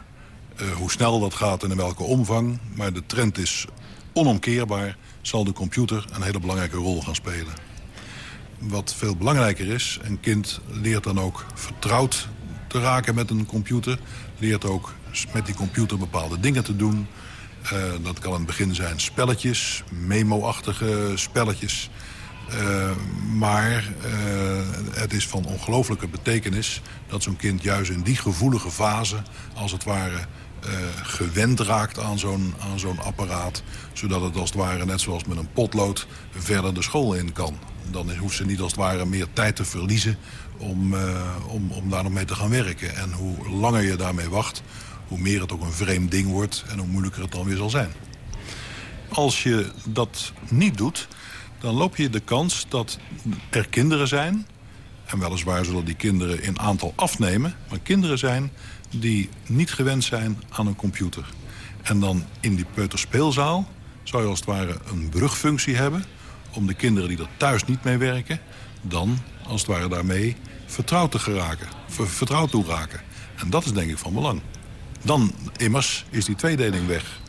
hoe snel dat gaat en in welke omvang... maar de trend is onomkeerbaar, zal de computer een hele belangrijke rol gaan spelen wat veel belangrijker is... een kind leert dan ook vertrouwd te raken met een computer. Leert ook met die computer bepaalde dingen te doen. Uh, dat kan in het begin zijn spelletjes, memo-achtige spelletjes. Uh, maar het is van ongelooflijke betekenis... dat zo'n kind juist in die gevoelige fase, als het ware... gewend raakt aan zo'n zo'n apparaat... zodat het als het ware, net zoals met een potlood, verder de school in kan dan hoeft ze niet als het ware meer tijd te verliezen om, uh, om, om daar nog mee te gaan werken. En hoe langer je daarmee wacht, hoe meer het ook een vreemd ding wordt en hoe moeilijker het dan weer zal zijn. Als je dat niet doet, dan loop je de kans dat er kinderen zijn... en weliswaar zullen die kinderen in aantal afnemen... maar kinderen zijn die niet gewend zijn aan een computer. En dan in die peuterspeelzaal zou je als het ware een brugfunctie hebben om de kinderen die er thuis niet mee werken... dan, als het ware daarmee, vertrouwd te geraken. Vertrouwd toe raken. En dat is denk ik van belang. Dan, immers, is die tweedeling weg.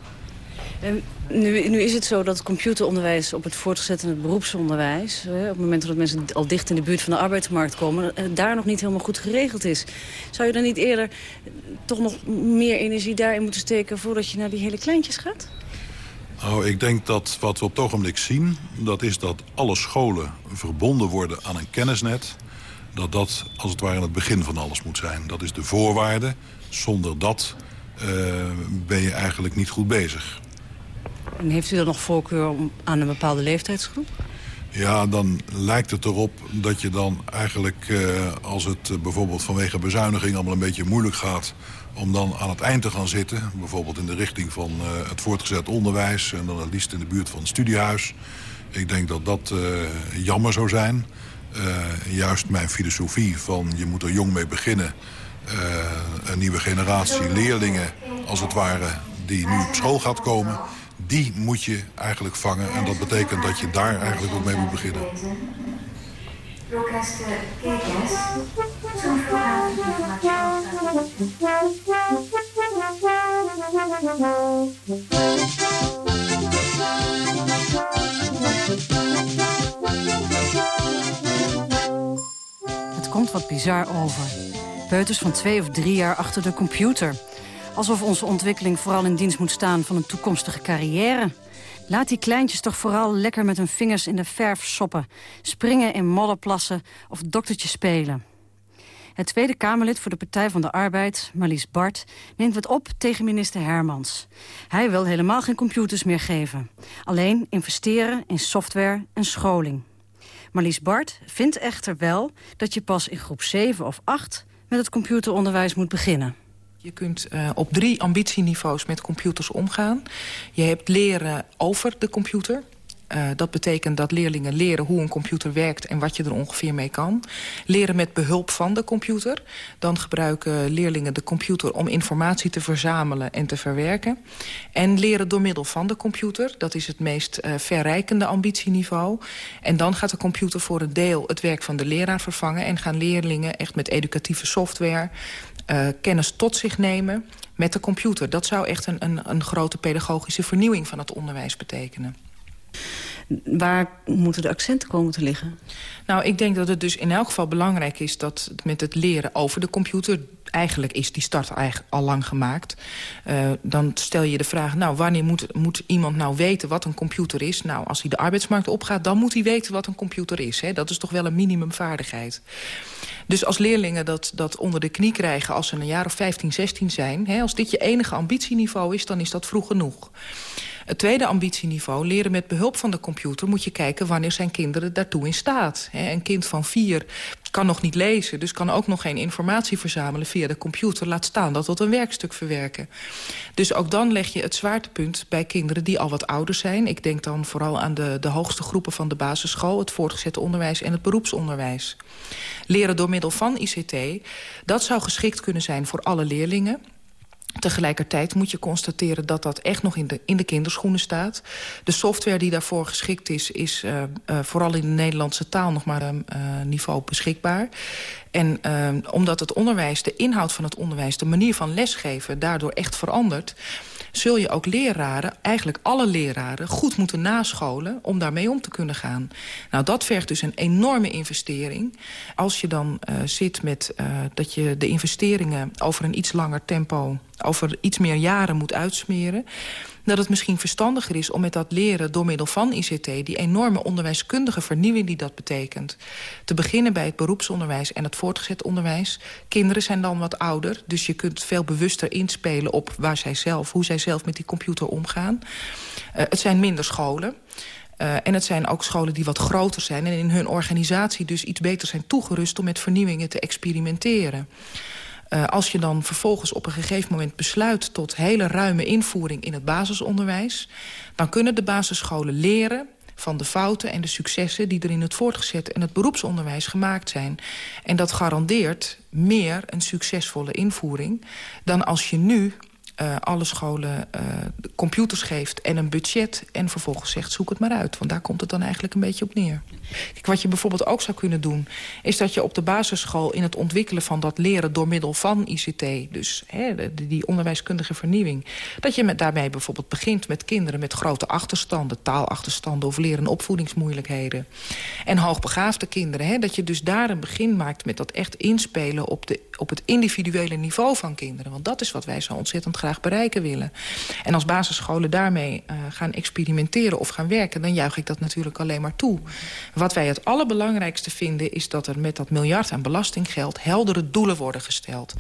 Nu, nu, is het zo dat computeronderwijs op het voortgezet en het beroepsonderwijs... op het moment dat mensen al dicht in de buurt van de arbeidsmarkt komen... Eh, daar nog niet helemaal goed geregeld is. Zou je dan niet eerder toch nog meer energie daarin moeten steken... voordat je naar die hele kleintjes gaat? Nou, ik denk dat wat we op het ogenblik zien... dat is dat alle scholen verbonden worden aan een kennisnet. Dat dat als het ware het begin van alles moet zijn. Dat is de voorwaarde. Zonder dat ben je eigenlijk niet goed bezig. En heeft u dan nog voorkeur aan een bepaalde leeftijdsgroep? Ja, dan lijkt het erop dat je dan eigenlijk, uh, als het uh, bijvoorbeeld vanwege bezuiniging allemaal een beetje moeilijk gaat om dan aan het eind te gaan zitten. Bijvoorbeeld in de richting van uh, het voortgezet onderwijs... en dan het liefst in de buurt van het studiehuis. Ik denk dat dat uh, jammer zou zijn. Uh, juist mijn filosofie van je moet er jong mee beginnen... een nieuwe generatie leerlingen, als het ware, die nu op school gaat komen... die moet je eigenlijk vangen. En dat betekent dat je daar eigenlijk ook mee moet beginnen. Het komt wat bizar over. Peuters van twee of drie jaar achter de computer. Alsof onze ontwikkeling vooral in dienst moet staan van een toekomstige carrière. Laat die kleintjes toch vooral lekker met hun vingers in de verf soppen. Springen in modderplassen of doktertje spelen. Het Tweede Kamerlid voor de Partij van de Arbeid, Marlies Bart... neemt het op tegen minister Hermans. Hij wil helemaal geen computers meer geven. Alleen investeren in software en scholing. Marlies Bart vindt echter wel dat je pas in groep 7 of 8... met het computeronderwijs moet beginnen. Je kunt uh, op drie ambitieniveaus met computers omgaan. Je hebt leren over de computer. Uh, dat betekent dat leerlingen leren hoe een computer werkt... en wat je er ongeveer mee kan. Leren met behulp van de computer. Dan gebruiken leerlingen de computer om informatie te verzamelen en te verwerken. En leren door middel van de computer. Dat is het meest uh, verrijkende ambitieniveau. En dan gaat de computer voor een deel het werk van de leraar vervangen... en gaan leerlingen echt met educatieve software uh, kennis tot zich nemen met de computer. Dat zou echt een, een, een grote pedagogische vernieuwing van het onderwijs betekenen. Waar moeten de accenten komen te liggen? Nou, ik denk dat het dus in elk geval belangrijk is... dat met het leren over de computer... eigenlijk is die start al lang gemaakt. Uh, dan stel je de vraag, nou, wanneer moet, moet iemand nou weten wat een computer is? Nou, als hij de arbeidsmarkt opgaat, dan moet hij weten wat een computer is. Hè? Dat is toch wel een minimumvaardigheid. Dus als leerlingen dat, dat onder de knie krijgen als ze een jaar of 15, 16 zijn... Hè, als dit je enige ambitieniveau is, dan is dat vroeg genoeg. Het tweede ambitieniveau, leren met behulp van de computer... moet je kijken wanneer zijn kinderen daartoe in staat. Een kind van vier kan nog niet lezen, dus kan ook nog geen informatie verzamelen via de computer. Laat staan dat tot een werkstuk verwerken. Dus ook dan leg je het zwaartepunt bij kinderen die al wat ouder zijn. Ik denk dan vooral aan de, de hoogste groepen van de basisschool... het voortgezet onderwijs en het beroepsonderwijs. Leren door middel van ICT, dat zou geschikt kunnen zijn voor alle leerlingen... Tegelijkertijd moet je constateren dat dat echt nog in de, in de kinderschoenen staat. De software die daarvoor geschikt is, is uh, uh, vooral in de Nederlandse taal nog maar een uh, niveau beschikbaar. En omdat het onderwijs, de inhoud van het onderwijs, de manier van lesgeven daardoor echt verandert zul je ook leraren, eigenlijk alle leraren... goed moeten nascholen om daarmee om te kunnen gaan. Nou, dat vergt dus een enorme investering. Als je dan zit met dat je de investeringen over een iets langer tempo... over iets meer jaren moet uitsmeren dat het misschien verstandiger is om met dat leren door middel van ICT... die enorme onderwijskundige vernieuwing die dat betekent... te beginnen bij het beroepsonderwijs en het voortgezet onderwijs. Kinderen zijn dan wat ouder, dus je kunt veel bewuster inspelen... op waar zij zelf, hoe zij zelf met die computer omgaan. Uh, het zijn minder scholen. Uh, en het zijn ook scholen die wat groter zijn... en in hun organisatie dus iets beter zijn toegerust... om met vernieuwingen te experimenteren. Uh, als je dan vervolgens op een gegeven moment besluit... tot hele ruime invoering in het basisonderwijs... dan kunnen de basisscholen leren van de fouten en de successen... die er in het voortgezet en het beroepsonderwijs gemaakt zijn. En dat garandeert meer een succesvolle invoering... dan als je nu uh, alle scholen uh, computers geeft en een budget... en vervolgens zegt, zoek het maar uit. Want daar komt het dan eigenlijk een beetje op neer. Kijk, wat je bijvoorbeeld ook zou kunnen doen... is dat je op de basisschool in het ontwikkelen van dat leren... door middel van ICT, dus hè, die, onderwijskundige vernieuwing... dat je met, daarbij bijvoorbeeld begint met kinderen met grote achterstanden... taalachterstanden of leren opvoedingsmoeilijkheden. En hoogbegaafde kinderen, hè, dat je dus daar een begin maakt... met dat echt inspelen op, de, op het individuele niveau van kinderen. Want dat is wat wij zo ontzettend graag bereiken willen. En als basisscholen daarmee uh, gaan experimenteren of gaan werken... dan juich ik dat natuurlijk alleen maar toe. Wat wij het allerbelangrijkste vinden... is dat er met dat miljard aan belastinggeld heldere doelen worden gesteld.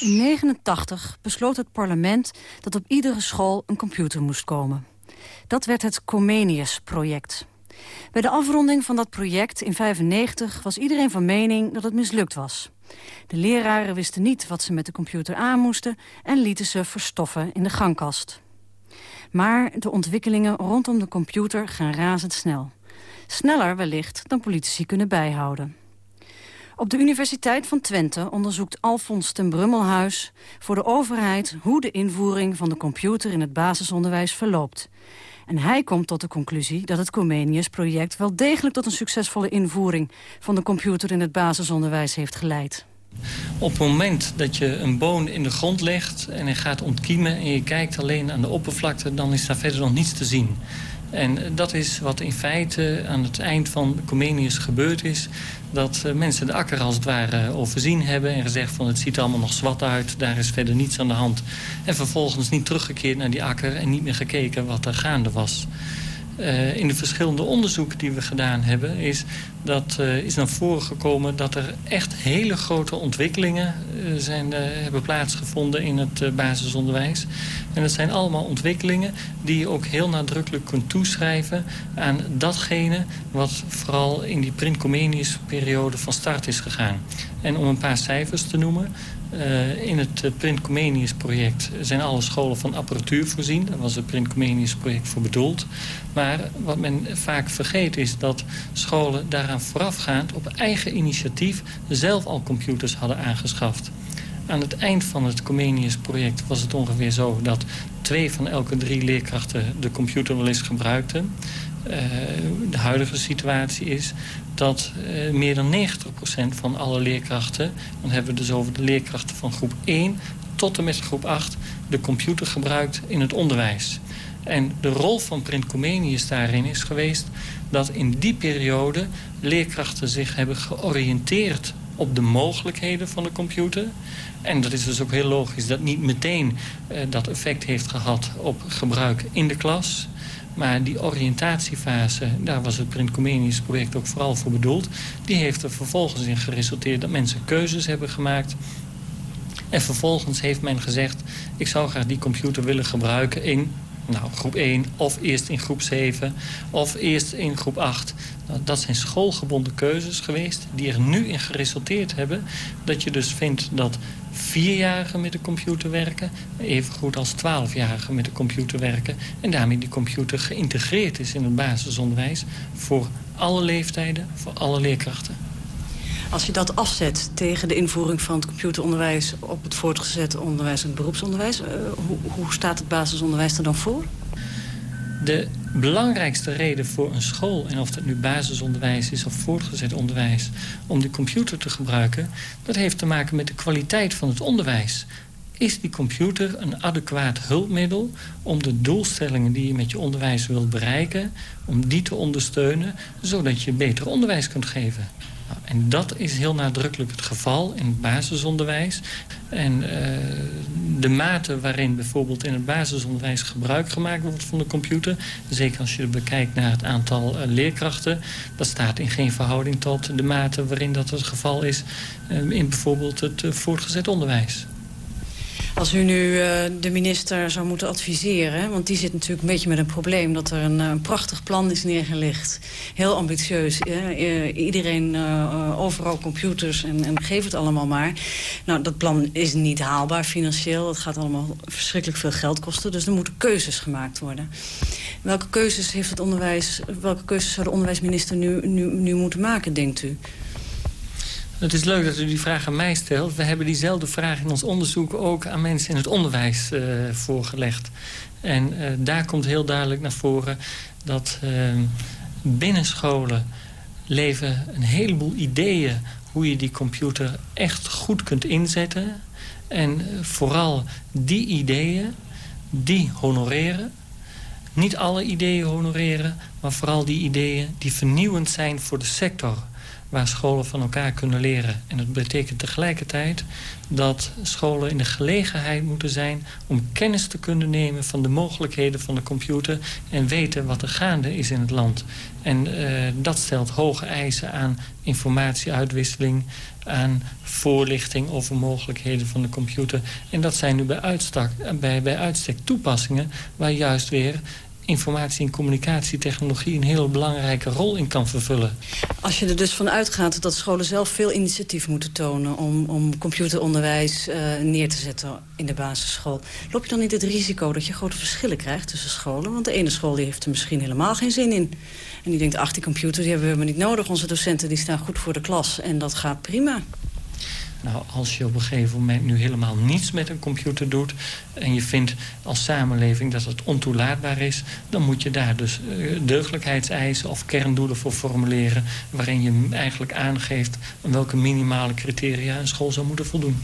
In 1989 besloot het parlement dat op iedere school een computer moest komen. Dat werd het Comenius-project. Bij de afronding van dat project in 1995 was iedereen van mening dat het mislukt was. De leraren wisten niet wat ze met de computer aan moesten... en lieten ze verstoffen in de gangkast. Maar de ontwikkelingen rondom de computer gaan razendsnel. Sneller wellicht dan politici kunnen bijhouden. Op de Universiteit van Twente onderzoekt Alfons ten Brummelhuis voor de overheid hoe de invoering van de computer in het basisonderwijs verloopt. En hij komt tot de conclusie dat het Comenius-project wel degelijk tot een succesvolle invoering van de computer in het basisonderwijs heeft geleid. Op het moment dat je een boon in de grond legt en hij gaat ontkiemen... en je kijkt alleen aan de oppervlakte, dan is daar verder nog niets te zien. En dat is wat in feite aan het eind van Comenius gebeurd is. Dat eh, mensen de akker als het ware overzien hebben en gezegd van het ziet er allemaal nog zwart uit. Daar is verder niets aan de hand. En vervolgens niet teruggekeerd naar die akker en niet meer gekeken wat er gaande was. Uh, in de verschillende onderzoeken die we gedaan hebben... is, dat, uh, is naar voren gekomen dat er echt hele grote ontwikkelingen uh, zijn, hebben plaatsgevonden in het basisonderwijs. En dat zijn allemaal ontwikkelingen die je ook heel nadrukkelijk kunt toeschrijven... aan datgene wat vooral in die print periode van start is gegaan. En om een paar cijfers te noemen... Uh, in het uh, Print Comenius project zijn alle scholen van apparatuur voorzien. Daar was het Print Comenius project voor bedoeld. Maar wat men vaak vergeet is dat scholen voorafgaand... op eigen initiatief zelf al computers hadden aangeschaft. Aan het eind van het Comenius project was het ongeveer zo... dat twee van elke drie leerkrachten de computer wel eens gebruikten. Uh, de huidige situatie is dat uh, meer dan 90% van alle leerkrachten... dan hebben we dus over de leerkrachten van groep 1 tot en met groep 8... de computer gebruikt in het onderwijs. En de rol van Print Comenius daarin is geweest... dat in die periode leerkrachten zich hebben georiënteerd op de mogelijkheden van de computer. En dat is dus ook heel logisch dat niet meteen uh, dat effect heeft gehad op gebruik in de klas. Maar die oriëntatiefase, daar was het Print Comenius project ook vooral voor bedoeld. Die heeft er vervolgens in geresulteerd dat mensen keuzes hebben gemaakt. En vervolgens heeft men gezegd, ik zou graag die computer willen gebruiken in nou, groep 1 of eerst in groep 7 of eerst in groep 8. Nou, dat zijn schoolgebonden keuzes geweest die er nu in geresulteerd hebben... dat je dus vindt dat vierjarigen met de computer werken... even goed als twaalfjarigen met de computer werken... en daarmee die computer geïntegreerd is in het basisonderwijs... voor alle leeftijden, voor alle leerkrachten. Als je dat afzet tegen de invoering van het computeronderwijs... op het voortgezet onderwijs en het beroepsonderwijs... Uh, hoe, hoe staat het basisonderwijs er dan voor? De belangrijkste reden voor een school, en of dat nu basisonderwijs is of voortgezet onderwijs, om de computer te gebruiken, dat heeft te maken met de kwaliteit van het onderwijs. Is die computer een adequaat hulpmiddel om de doelstellingen die je met je onderwijs wilt bereiken, om die te ondersteunen, zodat je beter onderwijs kunt geven? En dat is heel nadrukkelijk het geval in het basisonderwijs. En uh, de mate waarin bijvoorbeeld in het basisonderwijs gebruik gemaakt wordt van de computer... zeker als je bekijkt naar het aantal uh, leerkrachten... dat staat in geen verhouding tot de mate waarin dat het geval is... Uh, in bijvoorbeeld het voortgezet onderwijs. Als u nu uh, de minister zou moeten adviseren... want die zit natuurlijk een beetje met een probleem... dat er een, een prachtig plan is neergelegd. Heel ambitieus. Uh, iedereen uh, overal computers en, en geef het allemaal maar. Nou, dat plan is niet haalbaar financieel. Het gaat allemaal verschrikkelijk veel geld kosten. Dus er moeten keuzes gemaakt worden. Welke keuzes heeft het onderwijs... welke keuzes zou de onderwijsminister nu, nu, nu moeten maken, denkt u? Het is leuk dat u die vraag aan mij stelt. We hebben diezelfde vraag in ons onderzoek ook aan mensen in het onderwijs uh, voorgelegd. En uh, daar komt heel duidelijk naar voren dat uh, binnen scholen leven een heleboel ideeën hoe je die computer echt goed kunt inzetten. En vooral die ideeën, die honoreren. Niet alle ideeën honoreren, maar vooral die ideeën die vernieuwend zijn voor de sector waar scholen van elkaar kunnen leren. En dat betekent tegelijkertijd dat scholen in de gelegenheid moeten zijn... om kennis te kunnen nemen van de mogelijkheden van de computer... en weten wat er gaande is in het land. En uh, dat stelt hoge eisen aan informatieuitwisseling... aan voorlichting over mogelijkheden van de computer. En dat zijn nu bij, uitstak, bij, bij uitstek toepassingen... waar juist weer informatie- en communicatietechnologie een heel belangrijke rol in kan vervullen. Als je er dus van uitgaat dat scholen zelf veel initiatief moeten tonen... om, om computeronderwijs uh, neer te zetten in de basisschool... loop je dan niet het risico dat je grote verschillen krijgt tussen scholen? Want de ene school die heeft er misschien helemaal geen zin in. En die denkt, ach, die computer die hebben we helemaal niet nodig. Onze docenten die staan goed voor de klas en dat gaat prima. Nou, als je op een gegeven moment nu helemaal niets met een computer doet... en je vindt als samenleving dat het ontoelaatbaar is... dan moet je daar dus uh, deugdelijkheidseisen of kerndoelen voor formuleren... waarin je eigenlijk aangeeft aan welke minimale criteria een school zou moeten voldoen.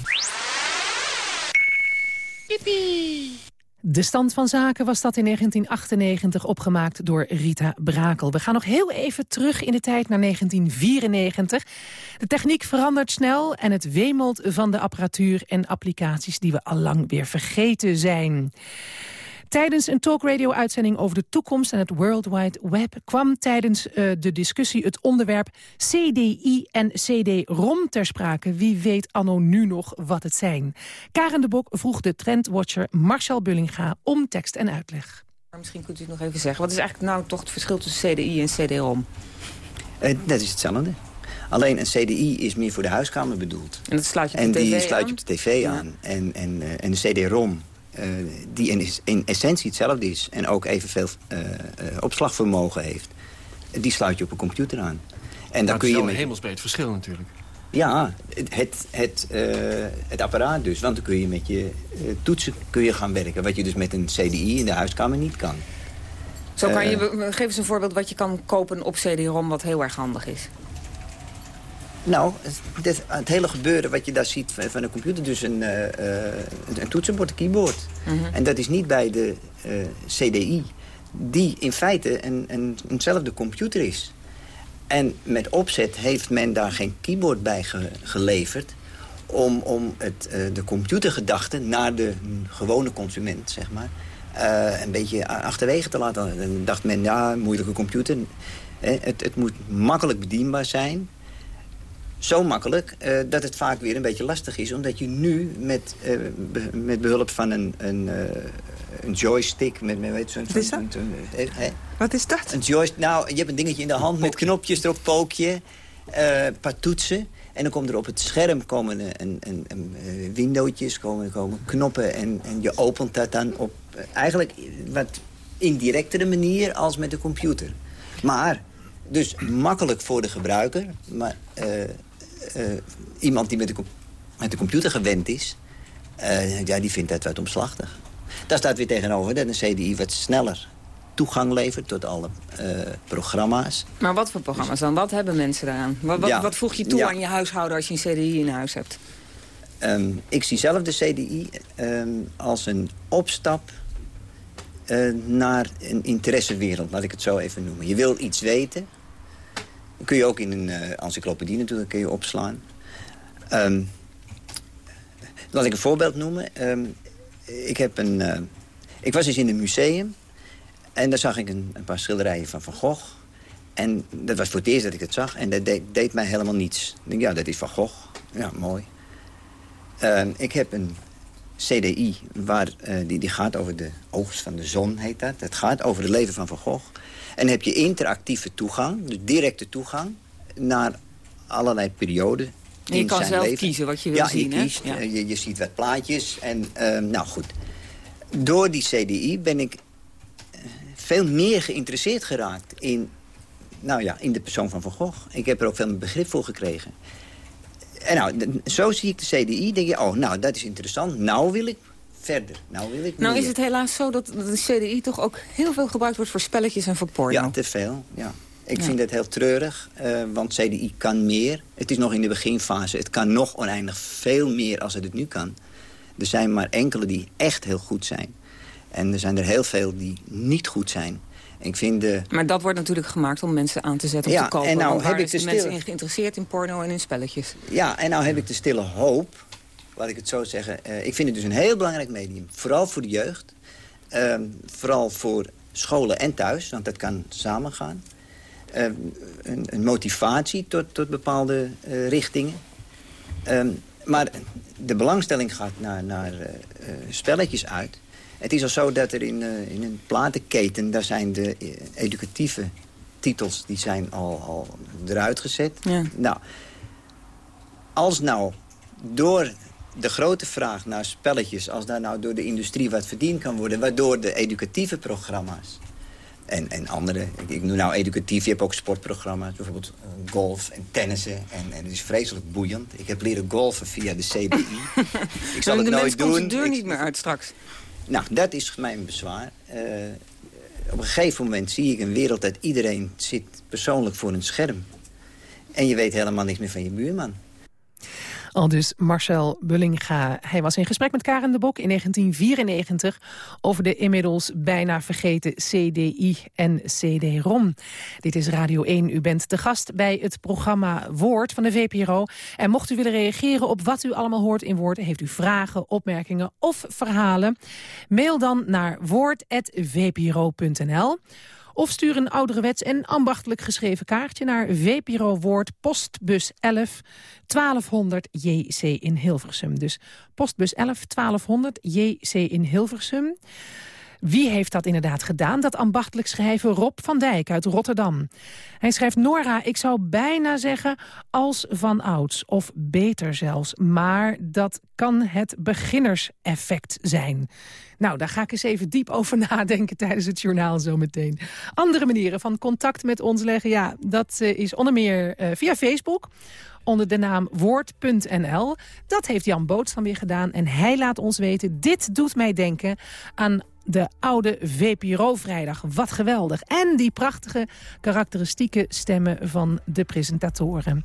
Yippie! De stand van zaken was dat in 1998 opgemaakt door Rita Brakel. We gaan nog heel even terug in de tijd naar 1994. De techniek verandert snel en het wemelt van de apparatuur en applicaties die we al lang weer vergeten zijn. Tijdens een talkradio-uitzending over de toekomst en het World Wide Web... kwam tijdens uh, de discussie het onderwerp CDI en CD-ROM ter sprake. Wie weet anno nu nog wat het zijn. Karen de Bok vroeg de trendwatcher Marcel Bullinga om tekst en uitleg. Misschien kunt u het nog even zeggen. Wat is eigenlijk nou toch het verschil tussen CDI en CD-ROM? Uh, dat is hetzelfde. Alleen een CDI is meer voor de huiskamer bedoeld. En dat sluit je op en de tv die sluit aan? je op de tv Ja. aan. En, en, uh, en de CD-ROM, die in, in, essentie hetzelfde is... en ook evenveel uh, opslagvermogen heeft... die sluit je op een computer aan. En dan kun je met... hemelsbreed verschil natuurlijk. Ja, het, het, het apparaat dus. Want dan kun je met je toetsen kun je gaan werken. Wat je dus met een CDI in de huiskamer niet kan. Zo kan je, geef eens een voorbeeld wat je kan kopen op CD-ROM wat heel erg handig is. Nou, het, het, hele gebeuren wat je daar ziet van, van een computer... dus een, uh, een, een, toetsenbord, een keyboard. Mhm. En dat is niet bij de uh, CDI... die in feite een, een, eenzelfde computer is. En met opzet heeft men daar geen keyboard bij geleverd... om, om het, de computergedachte naar de gewone consument, zeg maar... een beetje achterwege te laten. Dan dacht men, ja, moeilijke computer... Het, het, moet makkelijk bedienbaar zijn zo makkelijk uh, dat het vaak weer een beetje lastig is. Omdat je nu met, uh, be, met behulp van een, een, uh, een joystick... Met, met, weet, zo, Wat is dat? Wat is dat? Een joystick. Nou, je hebt een dingetje in de hand met knopjes erop, pookje, een paar toetsen. En dan komt er op het scherm komen een, een, een, windowtjes, komen, komen knoppen. En, en je opent dat dan op eigenlijk wat indirectere manier als met de computer. Maar dus makkelijk voor de gebruiker. Maar uh, iemand die met de, met de computer gewend is... Uh, ja, die vindt dat wat omslachtig. Daar staat weer tegenover dat een CDI wat sneller toegang levert tot alle programma's. Maar wat voor programma's dan? Wat hebben mensen daaraan? Wat, wat, wat voeg je toe aan je huishouden als je een CDI in huis hebt? Um, ik zie zelf de CDI um, als een opstap uh, naar een interessewereld, laat ik het zo even noemen. Je wil iets weten, kun je ook in een uh, encyclopedie natuurlijk kun je opslaan. Um, laat ik een voorbeeld noemen. Um, ik, heb een, uh, ik was eens in een museum en daar zag ik een, een, paar schilderijen van Van Gogh. En dat was voor het eerst dat ik het zag en dat deed, deed mij helemaal niets. Ik denk, ja, dat is Van Gogh. Ja, mooi. Uh, ik heb een CDI, waar, uh, die, die gaat over de oogst van de zon, heet dat. Het gaat over het leven van Van Gogh. En heb je interactieve toegang, de directe toegang... naar allerlei perioden en je kan zelf kiezen wat je wil ja, zien, je kiest, ja, je, je ziet wat plaatjes. En, uh, nou goed, door die CDI ben ik eh, veel meer geïnteresseerd geraakt in, nou ja, in de persoon van Van Gogh. Ik heb er ook veel meer begrip voor gekregen. En nou, zo zie ik de CDI, denk je, oh, nou, dat is interessant. Nou wil ik verder. Nou, wil ik nou is het helaas zo dat de CDI toch ook heel veel gebruikt wordt voor spelletjes en voor porno. Ja, te veel, ja. Ik vind het heel treurig, uh, want CDI kan meer. Het is nog in de beginfase. Het kan nog oneindig veel meer als het het nu kan. Er zijn maar enkele die echt heel goed zijn. En er zijn er heel veel die niet goed zijn. Ik vind de... Maar dat wordt natuurlijk gemaakt om mensen aan te zetten om te kopen. En nou heb ik de mensen in geïnteresseerd in porno en in spelletjes. Ja, en nou heb ik de stille hoop laat ik het zo zeggen. Uh, ik vind het dus een heel belangrijk medium. Vooral voor de jeugd. Uh, vooral voor scholen en thuis, want dat kan samengaan. Uh, een, een, motivatie tot, tot bepaalde uh, richtingen. Ehm, maar de belangstelling gaat naar, naar spelletjes uit. Het is al zo dat er in, in een platenketen... daar zijn de educatieve titels die zijn al, al eruit gezet. Ja. Nou, als nou door de grote vraag naar spelletjes... als daar nou door de industrie wat verdiend kan worden... waardoor de educatieve programma's en, en andere... Ik, noem nou educatief, je hebt ook sportprogramma's... bijvoorbeeld uh, golf en tennissen. En, en het is vreselijk boeiend. Ik heb leren golfen via de CBI. ik zal het nooit doen. de deur niet meer uit straks. Nou, dat is mijn bezwaar. Uh, op een gegeven moment zie ik een wereld dat iedereen zit persoonlijk voor een scherm. En je weet helemaal niks meer van je buurman. Al dus Marcel Bullinga. Hij was in gesprek met Karen de Bok in 1994... over de inmiddels bijna vergeten CDI en CD-ROM. Dit is Radio 1. U bent de gast bij het programma Woord van de VPRO. En mocht u willen reageren op wat u allemaal hoort in Woord... heeft u vragen, opmerkingen of verhalen... mail dan naar woord.vpro.nl of stuur een ouderwets en ambachtelijk geschreven kaartje naar VPRO Woord Postbus 11 1200 JC in Hilversum. Dus postbus 11 1200 JC in Hilversum. Wie heeft dat inderdaad gedaan? Dat ambachtelijk schrijven Rob van Dijk uit Rotterdam. Hij schrijft, Nora, ik zou bijna zeggen als van ouds, of beter zelfs. Maar dat kan het beginnerseffect zijn. Nou, daar ga ik eens even diep over nadenken tijdens het journaal zometeen. Andere manieren van contact met ons leggen, ja, dat uh, is onder meer uh, via Facebook onder de naam woord.nl. Dat heeft Jan Boots dan weer gedaan. En hij laat ons weten, dit doet mij denken aan de oude VPRO-vrijdag. Wat geweldig. En die prachtige karakteristieke stemmen van de presentatoren.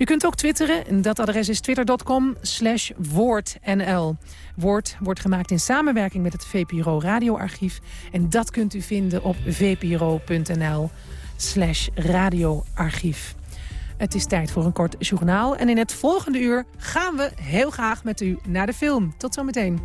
U kunt ook twitteren. En dat adres is twitter.com slash woordnl. Woord wordt gemaakt in samenwerking met het VPRO radioarchief. En dat kunt u vinden op vpro.nl slash radioarchief. Het is tijd voor een kort journaal. En in het volgende uur gaan we heel graag met u naar de film. Tot zometeen.